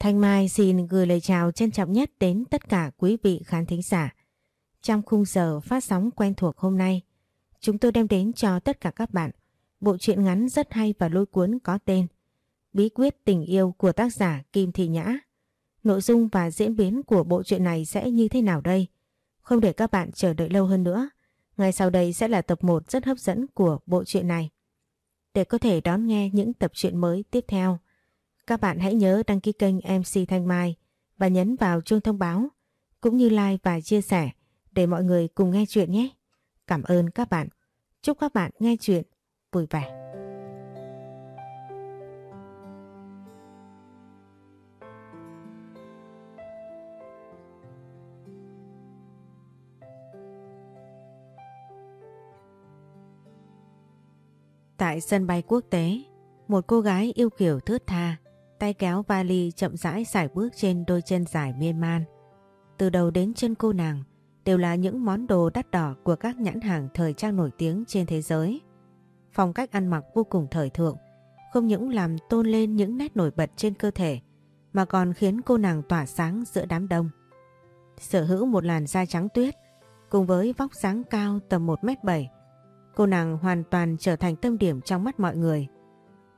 Thanh Mai xin gửi lời chào trân trọng nhất đến tất cả quý vị khán thính giả. Trong khung giờ phát sóng quen thuộc hôm nay, chúng tôi đem đến cho tất cả các bạn bộ truyện ngắn rất hay và lôi cuốn có tên Bí quyết tình yêu của tác giả Kim Thị Nhã. Nội dung và diễn biến của bộ truyện này sẽ như thế nào đây? Không để các bạn chờ đợi lâu hơn nữa. Ngay sau đây sẽ là tập 1 rất hấp dẫn của bộ truyện này. Để có thể đón nghe những tập truyện mới tiếp theo, các bạn hãy nhớ đăng ký kênh MC Thanh Mai và nhấn vào chuông thông báo, cũng như like và chia sẻ để mọi người cùng nghe chuyện nhé. Cảm ơn các bạn. Chúc các bạn nghe chuyện vui vẻ. Tại sân bay quốc tế, một cô gái yêu kiểu thướt tha, tay kéo vali chậm rãi sải bước trên đôi chân dài miên man. Từ đầu đến chân cô nàng đều là những món đồ đắt đỏ của các nhãn hàng thời trang nổi tiếng trên thế giới. Phong cách ăn mặc vô cùng thời thượng, không những làm tôn lên những nét nổi bật trên cơ thể, mà còn khiến cô nàng tỏa sáng giữa đám đông. Sở hữu một làn da trắng tuyết, cùng với vóc dáng cao tầm 1m7, cô nàng hoàn toàn trở thành tâm điểm trong mắt mọi người.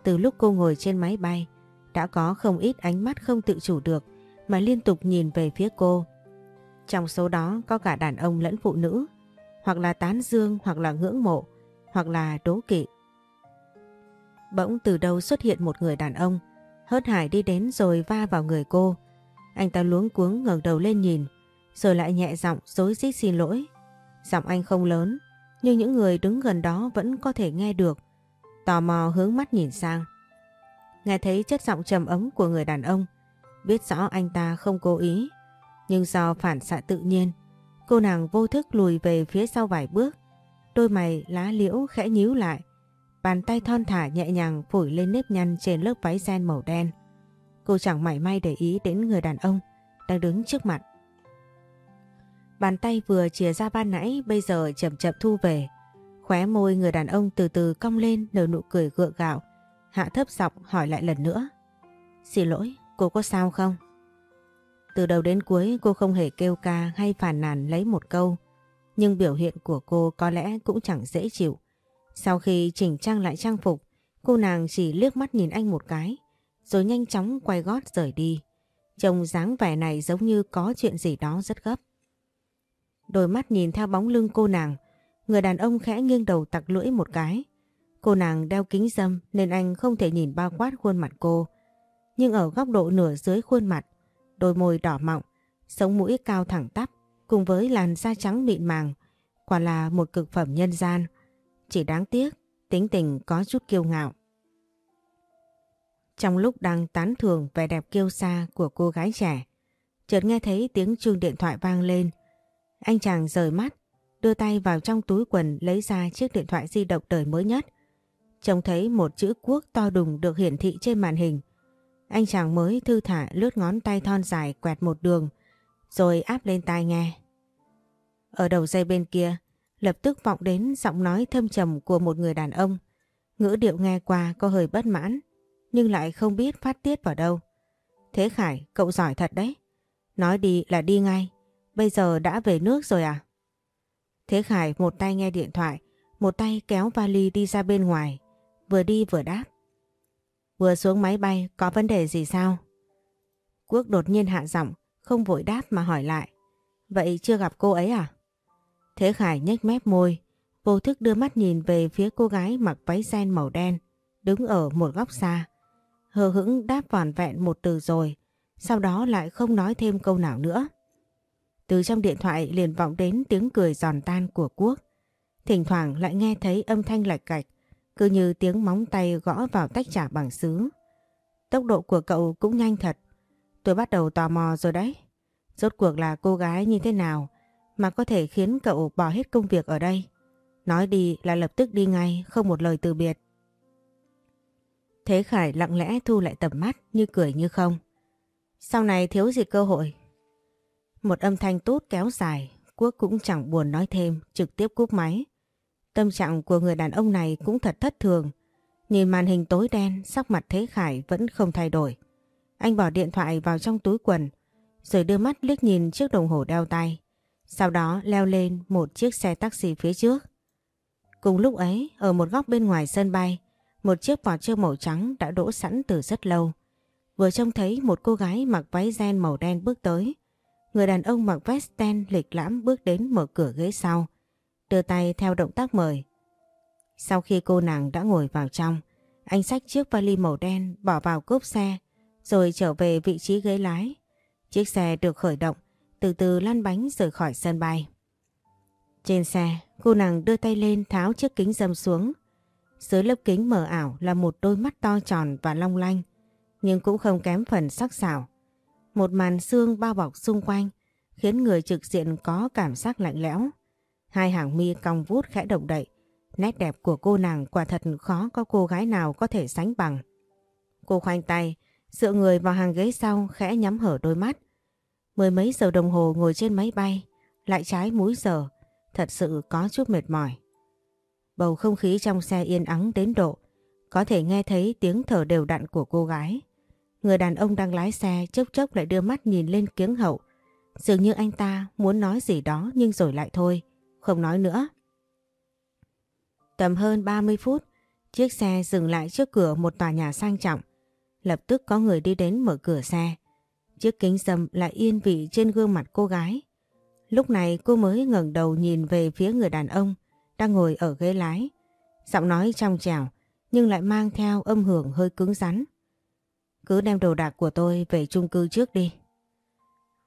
Từ lúc cô ngồi trên máy bay, đã có không ít ánh mắt không tự chủ được mà liên tục nhìn về phía cô. Trong số đó có cả đàn ông lẫn phụ nữ, hoặc là tán dương hoặc là ngưỡng mộ, hoặc là đố kỵ. Bỗng từ đâu xuất hiện một người đàn ông, hớt hải đi đến rồi va vào người cô. Anh ta luống cuống ngẩng đầu lên nhìn, rồi lại nhẹ giọng dối rít xin lỗi. Giọng anh không lớn, nhưng những người đứng gần đó vẫn có thể nghe được. Tò mò hướng mắt nhìn sang. Nghe thấy chất giọng trầm ấm của người đàn ông, biết rõ anh ta không cố ý. Nhưng do phản xạ tự nhiên, cô nàng vô thức lùi về phía sau vài bước. Đôi mày lá liễu khẽ nhíu lại. Bàn tay thon thả nhẹ nhàng phủi lên nếp nhăn trên lớp váy ren màu đen. Cô chẳng mảy may để ý đến người đàn ông đang đứng trước mặt. Bàn tay vừa chìa ra ban nãy bây giờ chậm chậm thu về. Khóe môi người đàn ông từ từ cong lên nở nụ cười gượng gạo. Hạ thấp giọng hỏi lại lần nữa. Xin lỗi, cô có sao không? Từ đầu đến cuối cô không hề kêu ca hay phản nàn lấy một câu. Nhưng biểu hiện của cô có lẽ cũng chẳng dễ chịu. Sau khi chỉnh trang lại trang phục, cô nàng chỉ liếc mắt nhìn anh một cái, rồi nhanh chóng quay gót rời đi. Trông dáng vẻ này giống như có chuyện gì đó rất gấp. Đôi mắt nhìn theo bóng lưng cô nàng, người đàn ông khẽ nghiêng đầu tặc lưỡi một cái. Cô nàng đeo kính dâm nên anh không thể nhìn bao quát khuôn mặt cô. Nhưng ở góc độ nửa dưới khuôn mặt, đôi môi đỏ mọng, sống mũi cao thẳng tắp cùng với làn da trắng mịn màng, quả là một cực phẩm nhân gian. Chỉ đáng tiếc, tính tình có chút kiêu ngạo. Trong lúc đang tán thưởng vẻ đẹp kiêu sa của cô gái trẻ, chợt nghe thấy tiếng chuông điện thoại vang lên. Anh chàng rời mắt, đưa tay vào trong túi quần lấy ra chiếc điện thoại di động đời mới nhất. Trông thấy một chữ quốc to đùng được hiển thị trên màn hình. Anh chàng mới thư thả lướt ngón tay thon dài quẹt một đường, rồi áp lên tai nghe. Ở đầu dây bên kia, lập tức vọng đến giọng nói thâm trầm của một người đàn ông. Ngữ điệu nghe qua có hơi bất mãn, nhưng lại không biết phát tiết vào đâu. Thế Khải, cậu giỏi thật đấy. Nói đi là đi ngay, bây giờ đã về nước rồi à? Thế Khải một tay nghe điện thoại, một tay kéo vali đi ra bên ngoài, vừa đi vừa đáp. Vừa xuống máy bay, có vấn đề gì sao? Quốc đột nhiên hạ giọng, không vội đáp mà hỏi lại. Vậy chưa gặp cô ấy à? Thế Khải nhếch mép môi, vô thức đưa mắt nhìn về phía cô gái mặc váy ren màu đen, đứng ở một góc xa. Hờ hững đáp vòn vẹn một từ rồi, sau đó lại không nói thêm câu nào nữa. Từ trong điện thoại liền vọng đến tiếng cười giòn tan của Quốc. Thỉnh thoảng lại nghe thấy âm thanh lạch cạch, cứ như tiếng móng tay gõ vào tách trà bằng sứ. Tốc độ của cậu cũng nhanh thật. Tôi bắt đầu tò mò rồi đấy. Rốt cuộc là cô gái như thế nào mà có thể khiến cậu bỏ hết công việc ở đây. Nói đi là lập tức đi ngay, không một lời từ biệt. Thế Khải lặng lẽ thu lại tầm mắt như cười như không. Sau này thiếu gì cơ hội. Một âm thanh tốt kéo dài, Quốc cũng chẳng buồn nói thêm, trực tiếp cúp máy. Tâm trạng của người đàn ông này cũng thật thất thường. Nhìn màn hình tối đen, sắc mặt Thế Khải vẫn không thay đổi. Anh bỏ điện thoại vào trong túi quần rồi đưa mắt liếc nhìn chiếc đồng hồ đeo tay. Sau đó leo lên một chiếc xe taxi phía trước. Cùng lúc ấy, ở một góc bên ngoài sân bay, một chiếc Porsche màu trắng đã đỗ sẵn từ rất lâu. Vừa trông thấy một cô gái mặc váy ren màu đen bước tới. Người đàn ông mặc vest đen lịch lãm bước đến mở cửa ghế sau, đưa tay theo động tác mời. Sau khi cô nàng đã ngồi vào trong, anh xách chiếc vali màu đen bỏ vào cốp xe, rồi trở về vị trí ghế lái. Chiếc xe được khởi động, từ từ lăn bánh rời khỏi sân bay. Trên xe, cô nàng đưa tay lên tháo chiếc kính dâm xuống. Dưới lớp kính mờ ảo là một đôi mắt to tròn và long lanh, nhưng cũng không kém phần sắc sảo. Một màn xương bao bọc xung quanh, khiến người trực diện có cảm giác lạnh lẽo. Hai hàng mi cong vút khẽ động đậy, nét đẹp của cô nàng quả thật khó có cô gái nào có thể sánh bằng. Cô khoanh tay, dựa người vào hàng ghế sau khẽ nhắm hở đôi mắt. Mười mấy giờ đồng hồ ngồi trên máy bay, lại trái múi giờ, thật sự có chút mệt mỏi. Bầu không khí trong xe yên ắng đến độ, có thể nghe thấy tiếng thở đều đặn của cô gái. Người đàn ông đang lái xe chốc chốc lại đưa mắt nhìn lên kiếng hậu. Dường như anh ta muốn nói gì đó nhưng rồi lại thôi, không nói nữa. Tầm hơn 30 phút, chiếc xe dừng lại trước cửa một tòa nhà sang trọng. Lập tức có người đi đến mở cửa xe. Chiếc kính dâm lại yên vị trên gương mặt cô gái. Lúc này cô mới ngẩng đầu nhìn về phía người đàn ông đang ngồi ở ghế lái. Giọng nói trong trẻo nhưng lại mang theo âm hưởng hơi cứng rắn. Cứ đem đồ đạc của tôi về chung cư trước đi.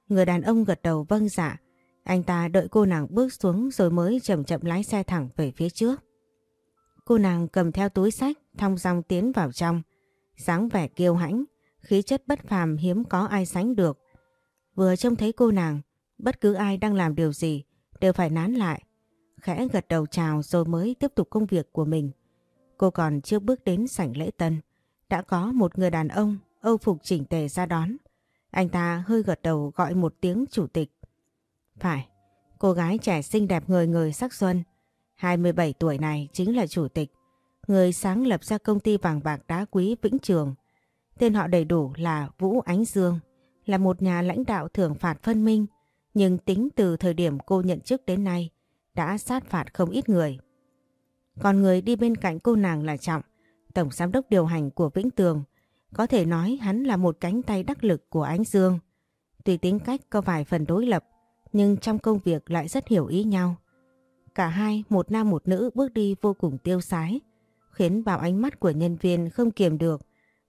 Người đàn ông gật đầu vâng dạ. Anh ta đợi cô nàng bước xuống rồi mới chậm chậm lái xe thẳng về phía trước. Cô nàng cầm theo túi sách, thong dong tiến vào trong. dáng vẻ kiêu hãnh, khí chất bất phàm hiếm có ai sánh được. Vừa trông thấy cô nàng, bất cứ ai đang làm điều gì đều phải nán lại. Khẽ gật đầu chào rồi mới tiếp tục công việc của mình. Cô còn chưa bước đến sảnh lễ tân. Đã có một người đàn ông âu phục chỉnh tề ra đón. Anh ta hơi gật đầu gọi một tiếng chủ tịch. Phải, cô gái trẻ xinh đẹp người người sắc xuân. 27 tuổi này chính là chủ tịch. Người sáng lập ra công ty vàng bạc đá quý Vĩnh Trường. Tên họ đầy đủ là Vũ Ánh Dương. Là một nhà lãnh đạo thưởng phạt phân minh. Nhưng tính từ thời điểm cô nhận chức đến nay đã sát phạt không ít người. Còn người đi bên cạnh cô nàng là Trọng, tổng giám đốc điều hành của Vĩnh Tường. Có thể nói hắn là một cánh tay đắc lực của Ánh Dương. Tuy tính cách có vài phần đối lập, nhưng trong công việc lại rất hiểu ý nhau. Cả hai, một nam một nữ bước đi vô cùng tiêu sái, khiến vào ánh mắt của nhân viên không kiềm được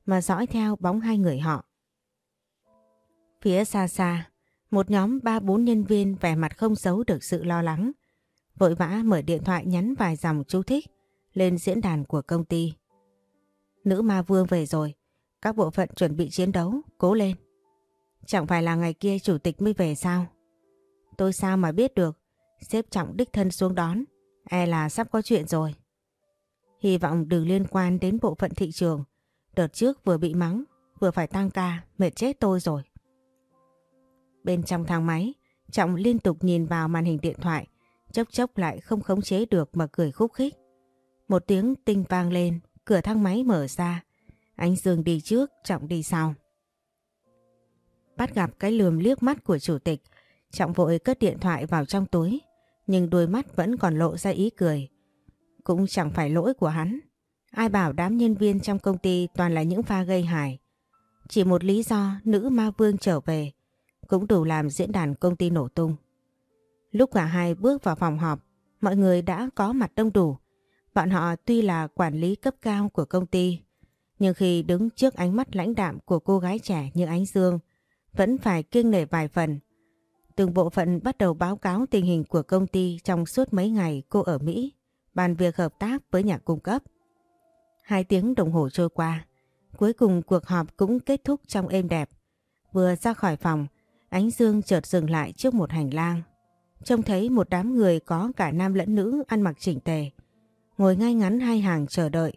mà dõi theo bóng hai người họ. Phía xa xa, một nhóm ba bốn nhân viên vẻ mặt không giấu được sự lo lắng, vội vã mở điện thoại nhắn vài dòng chú thích lên diễn đàn của công ty. Nữ ma vương về rồi, các bộ phận chuẩn bị chiến đấu, cố lên. Chẳng phải là ngày kia chủ tịch mới về sao? Tôi sao mà biết được, xếp trọng đích thân xuống đón, e là sắp có chuyện rồi. Hy vọng đừng liên quan đến bộ phận thị trường, đợt trước vừa bị mắng, vừa phải tăng ca, mệt chết tôi rồi. Bên trong thang máy, Trọng liên tục nhìn vào màn hình điện thoại, chốc chốc lại không khống chế được mà cười khúc khích. Một tiếng tinh vang lên, cửa thang máy mở ra. Anh Dương đi trước, Trọng đi sau. Bắt gặp cái lườm liếc mắt của chủ tịch, Trọng vội cất điện thoại vào trong túi, nhưng đôi mắt vẫn còn lộ ra ý cười. Cũng chẳng phải lỗi của hắn. Ai bảo đám nhân viên trong công ty toàn là những pha gây hài Chỉ một lý do nữ ma vương trở về, cũng đủ làm diễn đàn công ty nổ tung. Lúc cả hai bước vào phòng họp, mọi người đã có mặt đông đủ. Bọn họ tuy là quản lý cấp cao của công ty, nhưng khi đứng trước ánh mắt lãnh đạm của cô gái trẻ như Ánh Dương, vẫn phải kiêng nể vài phần. Từng bộ phận bắt đầu báo cáo tình hình của công ty trong suốt mấy ngày cô ở Mỹ, bàn việc hợp tác với nhà cung cấp. Hai tiếng đồng hồ trôi qua, cuối cùng cuộc họp cũng kết thúc trong êm đẹp. Vừa ra khỏi phòng, Ánh Dương chợt dừng lại trước một hành lang trông thấy một đám người có cả nam lẫn nữ ăn mặc chỉnh tề, ngồi ngay ngắn hai hàng chờ đợi,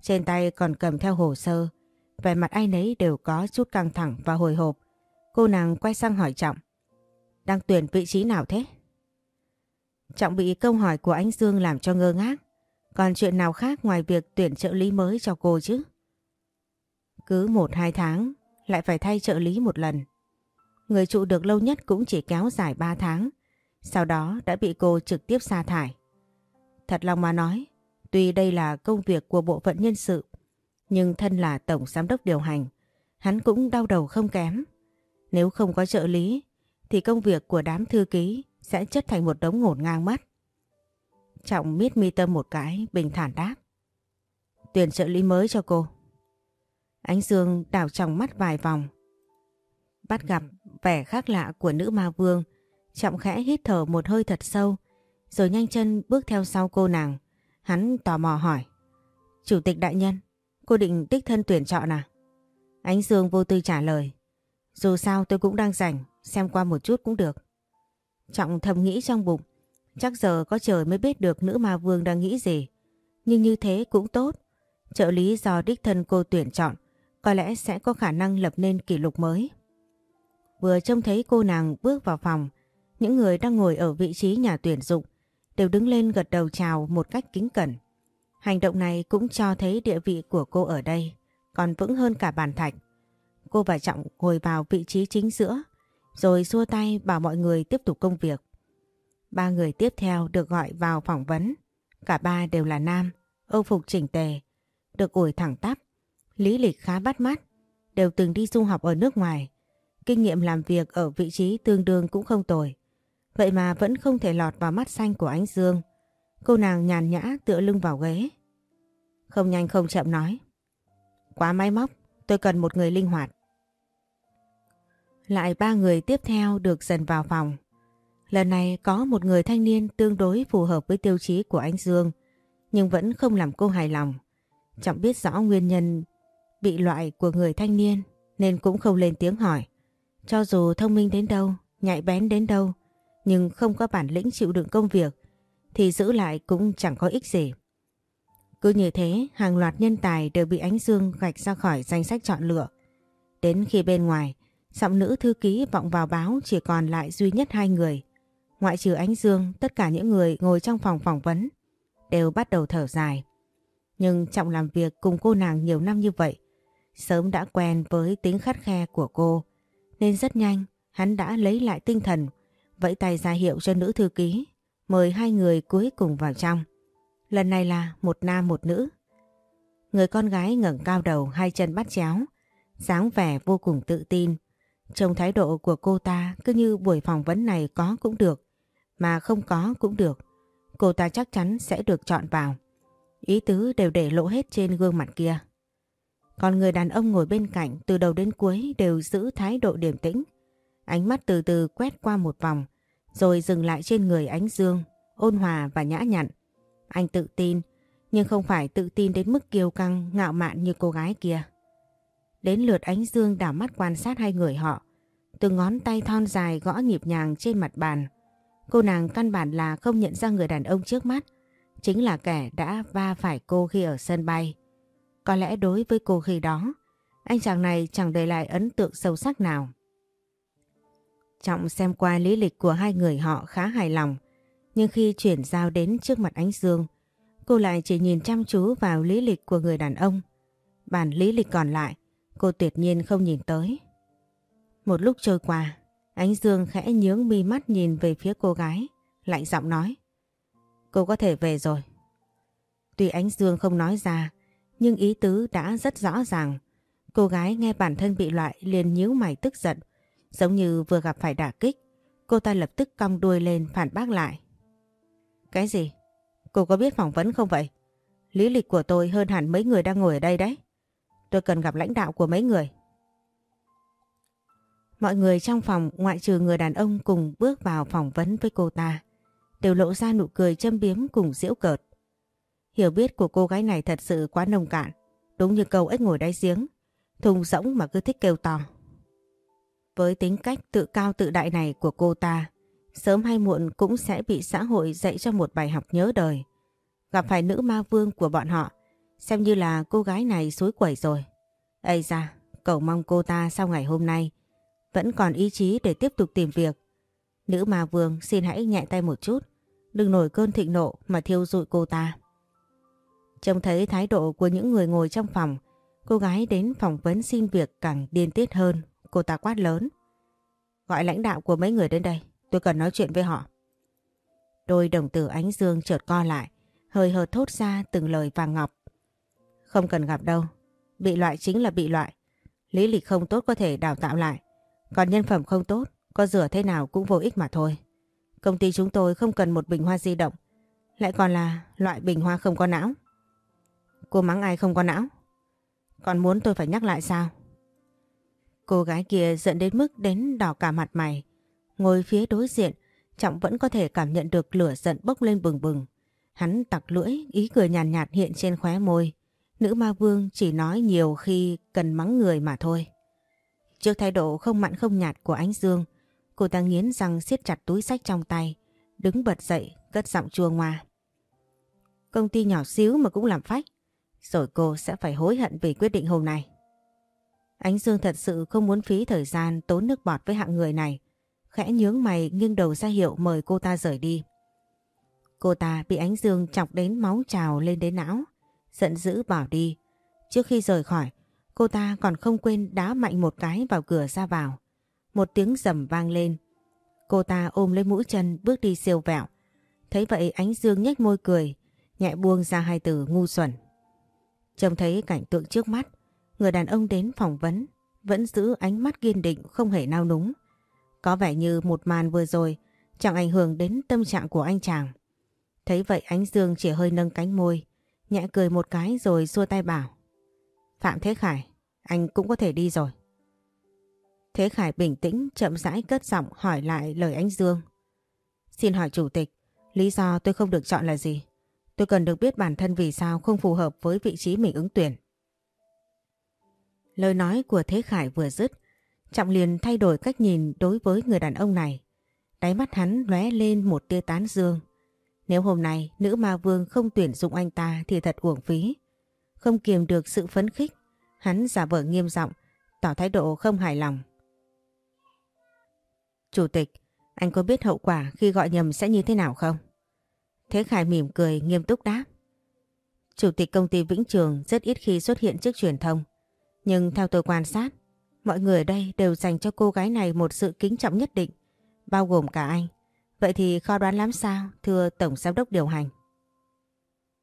trên tay còn cầm theo hồ sơ, vẻ mặt ai nấy đều có chút căng thẳng và hồi hộp. Cô nàng quay sang hỏi Trọng, đang tuyển vị trí nào thế? Trọng bị câu hỏi của anh Dương làm cho ngơ ngác, còn chuyện nào khác ngoài việc tuyển trợ lý mới cho cô chứ? Cứ một hai tháng lại phải thay trợ lý một lần. Người trụ được lâu nhất cũng chỉ kéo dài 3 tháng, sau đó đã bị cô trực tiếp sa thải. Thật lòng mà nói, tuy đây là công việc của bộ phận nhân sự, nhưng thân là tổng giám đốc điều hành, hắn cũng đau đầu không kém. Nếu không có trợ lý, thì công việc của đám thư ký sẽ chất thành một đống ngổn ngang mất. Trọng miết mi tâm một cái, bình thản đáp. Tuyển trợ lý mới cho cô. Ánh Dương đảo trong mắt vài vòng. Bắt gặp vẻ khác lạ của nữ ma vương, Trọng khẽ hít thở một hơi thật sâu, rồi nhanh chân bước theo sau cô nàng. Hắn tò mò hỏi. Chủ tịch đại nhân, cô định đích thân tuyển chọn à? Ánh Dương vô tư trả lời. Dù sao tôi cũng đang rảnh, xem qua một chút cũng được. Trọng thầm nghĩ trong bụng, chắc giờ có trời mới biết được nữ ma vương đang nghĩ gì. Nhưng như thế cũng tốt, trợ lý do đích thân cô tuyển chọn, có lẽ sẽ có khả năng lập nên kỷ lục mới. Vừa trông thấy cô nàng bước vào phòng, những người đang ngồi ở vị trí nhà tuyển dụng đều đứng lên gật đầu chào một cách kính cẩn. Hành động này cũng cho thấy địa vị của cô ở đây còn vững hơn cả bàn thạch. Cô và Trọng ngồi vào vị trí chính giữa rồi xua tay bảo mọi người tiếp tục công việc. Ba người tiếp theo được gọi vào phỏng vấn. Cả ba đều là nam, âu phục chỉnh tề, được ủi thẳng tắp, lý lịch khá bắt mắt, đều từng đi du học ở nước ngoài. Kinh nghiệm làm việc ở vị trí tương đương cũng không tồi. Vậy mà vẫn không thể lọt vào mắt xanh của ánh Dương. Cô nàng nhàn nhã tựa lưng vào ghế. Không nhanh không chậm nói. Quá máy móc, tôi cần một người linh hoạt. Lại ba người tiếp theo được dần vào phòng. Lần này có một người thanh niên tương đối phù hợp với tiêu chí của anh Dương, nhưng vẫn không làm cô hài lòng. Trọng biết rõ nguyên nhân bị loại của người thanh niên nên cũng không lên tiếng hỏi. Cho dù thông minh đến đâu, nhạy bén đến đâu, nhưng không có bản lĩnh chịu đựng công việc thì giữ lại cũng chẳng có ích gì. Cứ như thế, hàng loạt nhân tài đều bị Ánh Dương gạch ra khỏi danh sách chọn lựa. Đến khi bên ngoài, giọng nữ thư ký vọng vào báo chỉ còn lại duy nhất hai người. Ngoại trừ Ánh Dương, tất cả những người ngồi trong phòng phỏng vấn đều bắt đầu thở dài. Nhưng Trọng làm việc cùng cô nàng nhiều năm như vậy, sớm đã quen với tính khắt khe của cô, nên rất nhanh hắn đã lấy lại tinh thần, vẫy tay ra hiệu cho nữ thư ký, mời hai người cuối cùng vào trong. Lần này là một nam một nữ. Người con gái ngẩng cao đầu hai chân bắt chéo, dáng vẻ vô cùng tự tin. Trong thái độ của cô ta cứ như buổi phỏng vấn này có cũng được, mà không có cũng được. Cô ta chắc chắn sẽ được chọn vào. Ý tứ đều để lộ hết trên gương mặt kia. Còn người đàn ông ngồi bên cạnh từ đầu đến cuối đều giữ thái độ điềm tĩnh. Ánh mắt từ từ quét qua một vòng, rồi dừng lại trên người ánh dương, ôn hòa và nhã nhặn. Anh tự tin, nhưng không phải tự tin đến mức kiêu căng, ngạo mạn như cô gái kia. Đến lượt ánh dương đảo mắt quan sát hai người họ. Từ ngón tay thon dài gõ nhịp nhàng trên mặt bàn. Cô nàng căn bản là không nhận ra người đàn ông trước mắt. Chính là kẻ đã va phải cô khi ở sân bay. Có lẽ đối với cô khi đó, anh chàng này chẳng để lại ấn tượng sâu sắc nào. Trọng xem qua lý lịch của hai người họ khá hài lòng. Nhưng khi chuyển giao đến trước mặt ánh dương, cô lại chỉ nhìn chăm chú vào lý lịch của người đàn ông. Bản lý lịch còn lại, cô tuyệt nhiên không nhìn tới. Một lúc trôi qua, ánh dương khẽ nhướng mi mắt nhìn về phía cô gái, lạnh giọng nói. Cô có thể về rồi. Tuy ánh dương không nói ra, nhưng ý tứ đã rất rõ ràng. Cô gái nghe bản thân bị loại liền nhíu mày tức giận, giống như vừa gặp phải đả kích. Cô ta lập tức cong đuôi lên phản bác lại. Cái gì? Cô có biết phỏng vấn không vậy? Lý lịch của tôi hơn hẳn mấy người đang ngồi ở đây đấy. Tôi cần gặp lãnh đạo của mấy người. Mọi người trong phòng ngoại trừ người đàn ông cùng bước vào phỏng vấn với cô ta đều lộ ra nụ cười châm biếm cùng giễu cợt. Hiểu biết của cô gái này thật sự quá nông cạn, đúng như câu ếch ngồi đáy giếng, thùng rỗng mà cứ thích kêu to. Với tính cách tự cao tự đại này của cô ta, sớm hay muộn cũng sẽ bị xã hội dạy cho một bài học nhớ đời. Gặp phải nữ ma vương của bọn họ, xem như là cô gái này suối quẩy rồi. Ây da, cầu mong cô ta sau ngày hôm nay vẫn còn ý chí để tiếp tục tìm việc. Nữ ma vương xin hãy nhẹ tay một chút, đừng nổi cơn thịnh nộ mà thiêu dụi cô ta. Trông thấy thái độ của những người ngồi trong phòng, Cô gái đến phỏng vấn xin việc càng điên tiết hơn, cô ta quát lớn. Gọi lãnh đạo của mấy người đến đây, tôi cần nói chuyện với họ. Đôi đồng tử ánh dương chợt co lại, hơi hợt thốt ra từng lời vàng ngọc. Không cần gặp đâu, bị loại chính là bị loại. Lý lịch không tốt có thể đào tạo lại, còn nhân phẩm không tốt, có rửa thế nào cũng vô ích mà thôi. Công ty chúng tôi không cần một bình hoa di động, lại còn là loại bình hoa không có não. Cô mắng ai không có não? Còn muốn tôi phải nhắc lại sao? Cô gái kia giận đến mức đến đỏ cả mặt mày. Ngồi phía đối diện, Trọng vẫn có thể cảm nhận được lửa giận bốc lên bừng bừng. Hắn tặc lưỡi, ý cười nhàn nhạt, nhạt hiện trên khóe môi. Nữ ma vương chỉ nói nhiều khi cần mắng người mà thôi. Trước thái độ không mặn không nhạt của ánh dương, cô ta nghiến răng siết chặt túi sách trong tay, đứng bật dậy, cất giọng chua ngoa. Công ty nhỏ xíu mà cũng làm phách, rồi cô sẽ phải hối hận vì quyết định hôm nay. Ánh Dương thật sự không muốn phí thời gian tốn nước bọt với hạng người này. Khẽ nhướng mày nghiêng đầu ra hiệu mời cô ta rời đi. Cô ta bị Ánh Dương chọc đến máu trào lên đến não. Giận dữ bỏ đi. Trước khi rời khỏi, cô ta còn không quên đá mạnh một cái vào cửa ra vào. Một tiếng rầm vang lên. Cô ta ôm lấy mũi chân bước đi siêu vẹo. Thấy vậy Ánh Dương nhếch môi cười, nhẹ buông ra hai từ ngu xuẩn. Trông thấy cảnh tượng trước mắt, người đàn ông đến phỏng vấn vẫn giữ ánh mắt kiên định không hề nao núng. Có vẻ như một màn vừa rồi chẳng ảnh hưởng đến tâm trạng của anh chàng. Thấy vậy ánh dương chỉ hơi nâng cánh môi, nhẹ cười một cái rồi xua tay bảo. Phạm Thế Khải, anh cũng có thể đi rồi. Thế Khải bình tĩnh chậm rãi cất giọng hỏi lại lời anh dương. Xin hỏi chủ tịch, lý do tôi không được chọn là gì? Tôi cần được biết bản thân vì sao không phù hợp với vị trí mình ứng tuyển. Lời nói của Thế Khải vừa dứt, Trọng liền thay đổi cách nhìn đối với người đàn ông này. Đáy mắt hắn lóe lên một tia tán dương. Nếu hôm nay nữ ma vương không tuyển dụng anh ta thì thật uổng phí. Không kiềm được sự phấn khích, hắn giả vờ nghiêm giọng, tỏ thái độ không hài lòng. Chủ tịch, anh có biết hậu quả khi gọi nhầm sẽ như thế nào không? Thế Khải mỉm cười nghiêm túc đáp. Chủ tịch công ty Vĩnh Trường rất ít khi xuất hiện trước truyền thông. Nhưng theo tôi quan sát, mọi người ở đây đều dành cho cô gái này một sự kính trọng nhất định, bao gồm cả anh. Vậy thì khó đoán lắm sao, thưa Tổng Giám đốc điều hành.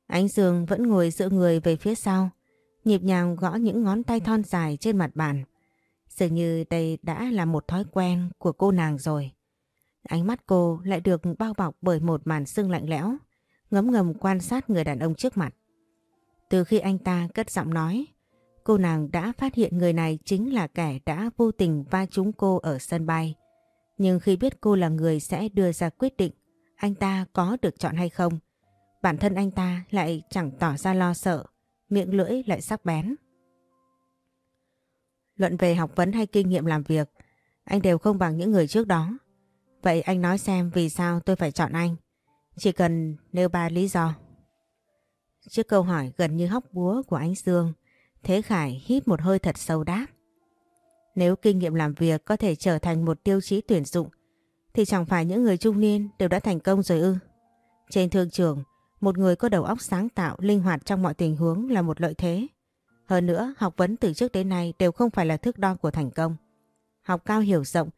Ánh Dương vẫn ngồi dựa người về phía sau, nhịp nhàng gõ những ngón tay thon dài trên mặt bàn. Dường như đây đã là một thói quen của cô nàng rồi. Ánh mắt cô lại được bao bọc bởi một màn sương lạnh lẽo, ngấm ngầm quan sát người đàn ông trước mặt. Từ khi anh ta cất giọng nói, cô nàng đã phát hiện người này chính là kẻ đã vô tình va trúng cô ở sân bay. Nhưng khi biết cô là người sẽ đưa ra quyết định anh ta có được chọn hay không, bản thân anh ta lại chẳng tỏ ra lo sợ, miệng lưỡi lại sắc bén. Luận về học vấn hay kinh nghiệm làm việc, anh đều không bằng những người trước đó. Vậy anh nói xem vì sao tôi phải chọn anh. Chỉ cần nêu ba lý do. Trước câu hỏi gần như hóc búa của anh Dương, Thế Khải hít một hơi thật sâu đáp. Nếu kinh nghiệm làm việc có thể trở thành một tiêu chí tuyển dụng, thì chẳng phải những người trung niên đều đã thành công rồi ư. Trên thương trường, một người có đầu óc sáng tạo, linh hoạt trong mọi tình huống là một lợi thế. Hơn nữa, học vấn từ trước đến nay đều không phải là thước đo của thành công. Học cao hiểu rộng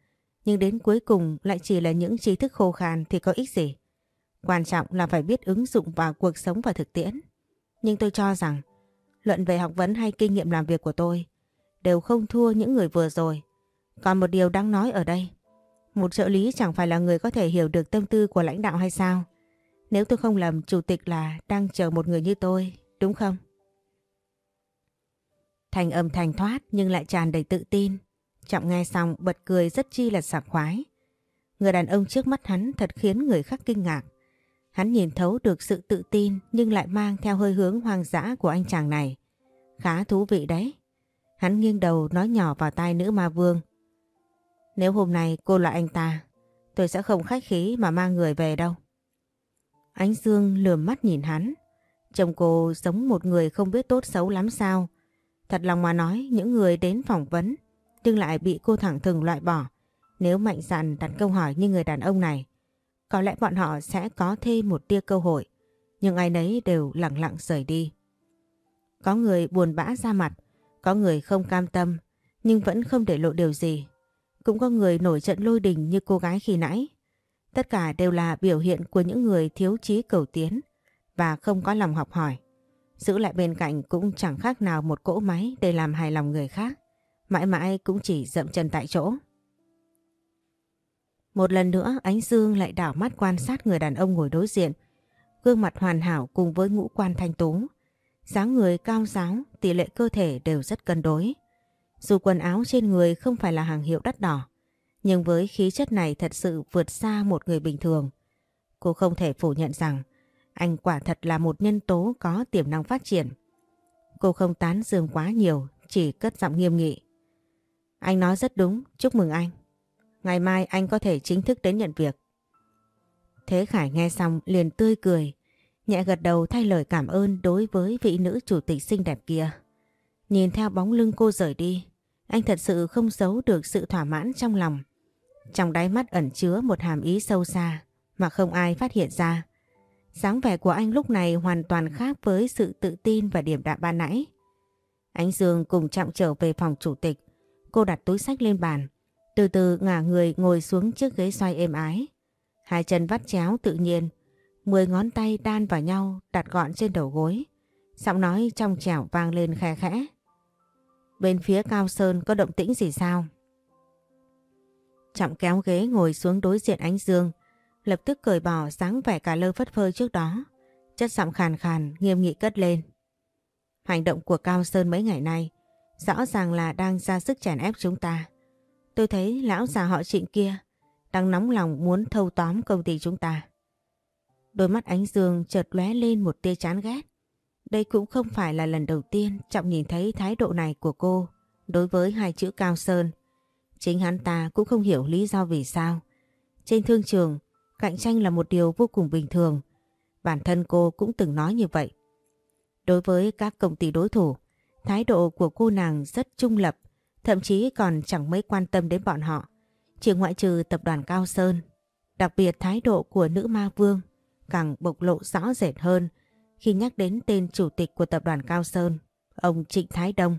nhưng đến cuối cùng lại chỉ là những trí thức khô khan thì có ích gì. Quan trọng là phải biết ứng dụng vào cuộc sống và thực tiễn. Nhưng tôi cho rằng, luận về học vấn hay kinh nghiệm làm việc của tôi đều không thua những người vừa rồi. Còn một điều đáng nói ở đây, một trợ lý chẳng phải là người có thể hiểu được tâm tư của lãnh đạo hay sao? Nếu tôi không lầm, chủ tịch là đang chờ một người như tôi, đúng không? Thành âm thành thoát nhưng lại tràn đầy tự tin. Trọng nghe xong bật cười rất chi là sảng khoái. Người đàn ông trước mắt hắn thật khiến người khác kinh ngạc. Hắn nhìn thấu được sự tự tin nhưng lại mang theo hơi hướng hoang dã của anh chàng này. Khá thú vị đấy. Hắn nghiêng đầu nói nhỏ vào tai nữ ma vương. Nếu hôm nay cô là anh ta, tôi sẽ không khách khí mà mang người về đâu. Ánh Dương lườm mắt nhìn hắn. Chồng cô giống một người không biết tốt xấu lắm sao. Thật lòng mà nói, những người đến phỏng vấn nhưng lại bị cô thẳng thừng loại bỏ. Nếu mạnh dạn đặt câu hỏi như người đàn ông này, có lẽ bọn họ sẽ có thêm một tia cơ hội, nhưng ai nấy đều lặng lặng rời đi. Có người buồn bã ra mặt, có người không cam tâm, nhưng vẫn không để lộ điều gì. Cũng có người nổi trận lôi đình như cô gái khi nãy. Tất cả đều là biểu hiện của những người thiếu trí cầu tiến và không có lòng học hỏi. Giữ lại bên cạnh cũng chẳng khác nào một cỗ máy để làm hài lòng người khác. Mãi mãi cũng chỉ dậm chân tại chỗ. Một lần nữa, ánh dương lại đảo mắt quan sát người đàn ông ngồi đối diện. Gương mặt hoàn hảo cùng với ngũ quan thanh tú dáng người cao giáo, tỷ lệ cơ thể đều rất cân đối. Dù quần áo trên người không phải là hàng hiệu đắt đỏ, nhưng với khí chất này thật sự vượt xa một người bình thường. Cô không thể phủ nhận rằng anh quả thật là một nhân tố có tiềm năng phát triển. Cô không tán dương quá nhiều, chỉ cất giọng nghiêm nghị. Anh nói rất đúng, chúc mừng anh. Ngày mai anh có thể chính thức đến nhận việc. Thế Khải nghe xong liền tươi cười, nhẹ gật đầu thay lời cảm ơn đối với vị nữ chủ tịch xinh đẹp kia. Nhìn theo bóng lưng cô rời đi, anh thật sự không giấu được sự thỏa mãn trong lòng. Trong đáy mắt ẩn chứa một hàm ý sâu xa mà không ai phát hiện ra. dáng vẻ của anh lúc này hoàn toàn khác với sự tự tin và điểm đạm ban nãy. Ánh Dương cùng chạm trở về phòng chủ tịch. Cô đặt túi sách lên bàn. Từ từ ngả người ngồi xuống chiếc ghế xoay êm ái. Hai chân vắt chéo tự nhiên. Mười ngón tay đan vào nhau đặt gọn trên đầu gối. Giọng nói trong trẻo vang lên khe khẽ. Bên phía Cao Sơn có động tĩnh gì sao? Chậm kéo ghế ngồi xuống đối diện ánh dương, lập tức cởi bỏ dáng vẻ cả lơ phất phơ trước đó. Chất giọng khàn khàn, nghiêm nghị cất lên. Hành động của Cao Sơn mấy ngày nay rõ ràng là đang ra sức chèn ép chúng ta. Tôi thấy lão già họ trịnh kia đang nóng lòng muốn thâu tóm công ty chúng ta. Đôi mắt ánh dương chợt lóe lên một tia chán ghét. Đây cũng không phải là lần đầu tiên Trọng nhìn thấy thái độ này của cô đối với hai chữ Cao Sơn. Chính hắn ta cũng không hiểu lý do vì sao. Trên thương trường, cạnh tranh là một điều vô cùng bình thường. Bản thân cô cũng từng nói như vậy. Đối với các công ty đối thủ, thái độ của cô nàng rất trung lập, thậm chí còn chẳng mấy quan tâm đến bọn họ. Chỉ ngoại trừ tập đoàn Cao Sơn. Đặc biệt thái độ của nữ ma vương càng bộc lộ rõ rệt hơn khi nhắc đến tên chủ tịch của tập đoàn Cao Sơn, ông Trịnh Thái Đông.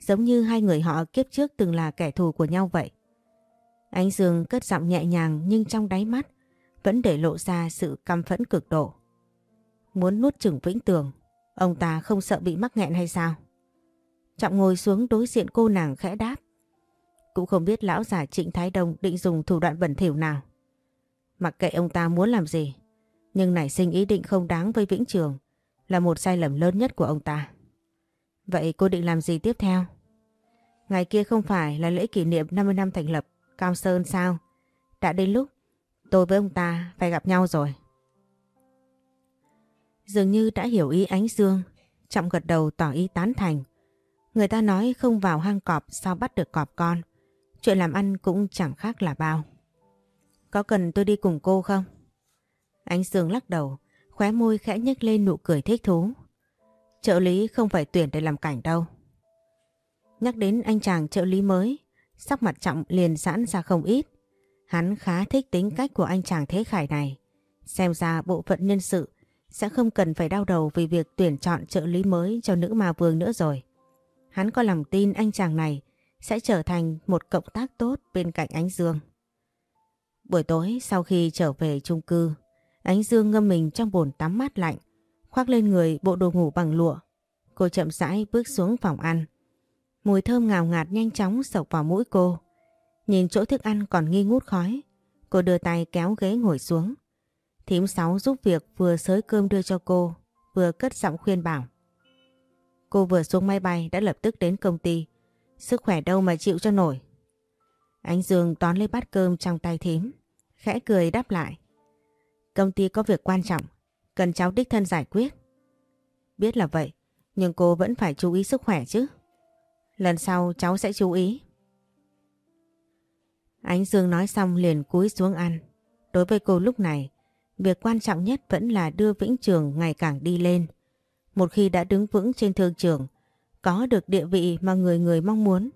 Giống như hai người họ kiếp trước từng là kẻ thù của nhau vậy. Ánh Dương cất giọng nhẹ nhàng nhưng trong đáy mắt vẫn để lộ ra sự căm phẫn cực độ. Muốn nuốt chửng vĩnh tường, ông ta không sợ bị mắc nghẹn hay sao? Trọng ngồi xuống đối diện cô nàng khẽ đáp. Cũng không biết lão già Trịnh Thái Đông định dùng thủ đoạn bẩn thỉu nào. Mặc kệ ông ta muốn làm gì, nhưng nảy sinh ý định không đáng với Vĩnh Trường là một sai lầm lớn nhất của ông ta. Vậy cô định làm gì tiếp theo? Ngày kia không phải là lễ kỷ niệm 50 năm thành lập Cao Sơn sao? Đã đến lúc tôi với ông ta phải gặp nhau rồi. Dường như đã hiểu ý ánh dương, Trọng gật đầu tỏ ý tán thành. Người ta nói không vào hang cọp sao bắt được cọp con. Chuyện làm ăn cũng chẳng khác là bao. Có cần tôi đi cùng cô không? Ánh dương lắc đầu, khóe môi khẽ nhếch lên nụ cười thích thú. Trợ lý không phải tuyển để làm cảnh đâu. Nhắc đến anh chàng trợ lý mới, sắc mặt trọng liền giãn ra không ít. Hắn khá thích tính cách của anh chàng Thế Khải này. Xem ra bộ phận nhân sự sẽ không cần phải đau đầu vì việc tuyển chọn trợ lý mới cho nữ ma vương nữa rồi. Hắn có lòng tin anh chàng này sẽ trở thành một cộng tác tốt bên cạnh ánh Dương. Buổi tối sau khi trở về chung cư, ánh Dương ngâm mình trong bồn tắm mát lạnh, khoác lên người bộ đồ ngủ bằng lụa. Cô chậm rãi bước xuống phòng ăn. Mùi thơm ngào ngạt nhanh chóng sộc vào mũi cô. Nhìn chỗ thức ăn còn nghi ngút khói, cô đưa tay kéo ghế ngồi xuống. Thím Sáu giúp việc vừa xới cơm đưa cho cô, vừa cất giọng khuyên bảo. Cô vừa xuống máy bay đã lập tức đến công ty. Sức khỏe đâu mà chịu cho nổi. Ánh Dương đón lấy bát cơm trong tay thím, khẽ cười đáp lại. Công ty có việc quan trọng, cần cháu đích thân giải quyết. Biết là vậy, nhưng cô vẫn phải chú ý sức khỏe chứ. Lần sau cháu sẽ chú ý. Ánh Dương nói xong liền cúi xuống ăn. Đối với cô lúc này, việc quan trọng nhất vẫn là đưa Vĩnh Trường ngày càng đi lên. Một khi đã đứng vững trên thương trường, có được địa vị mà người người mong muốn,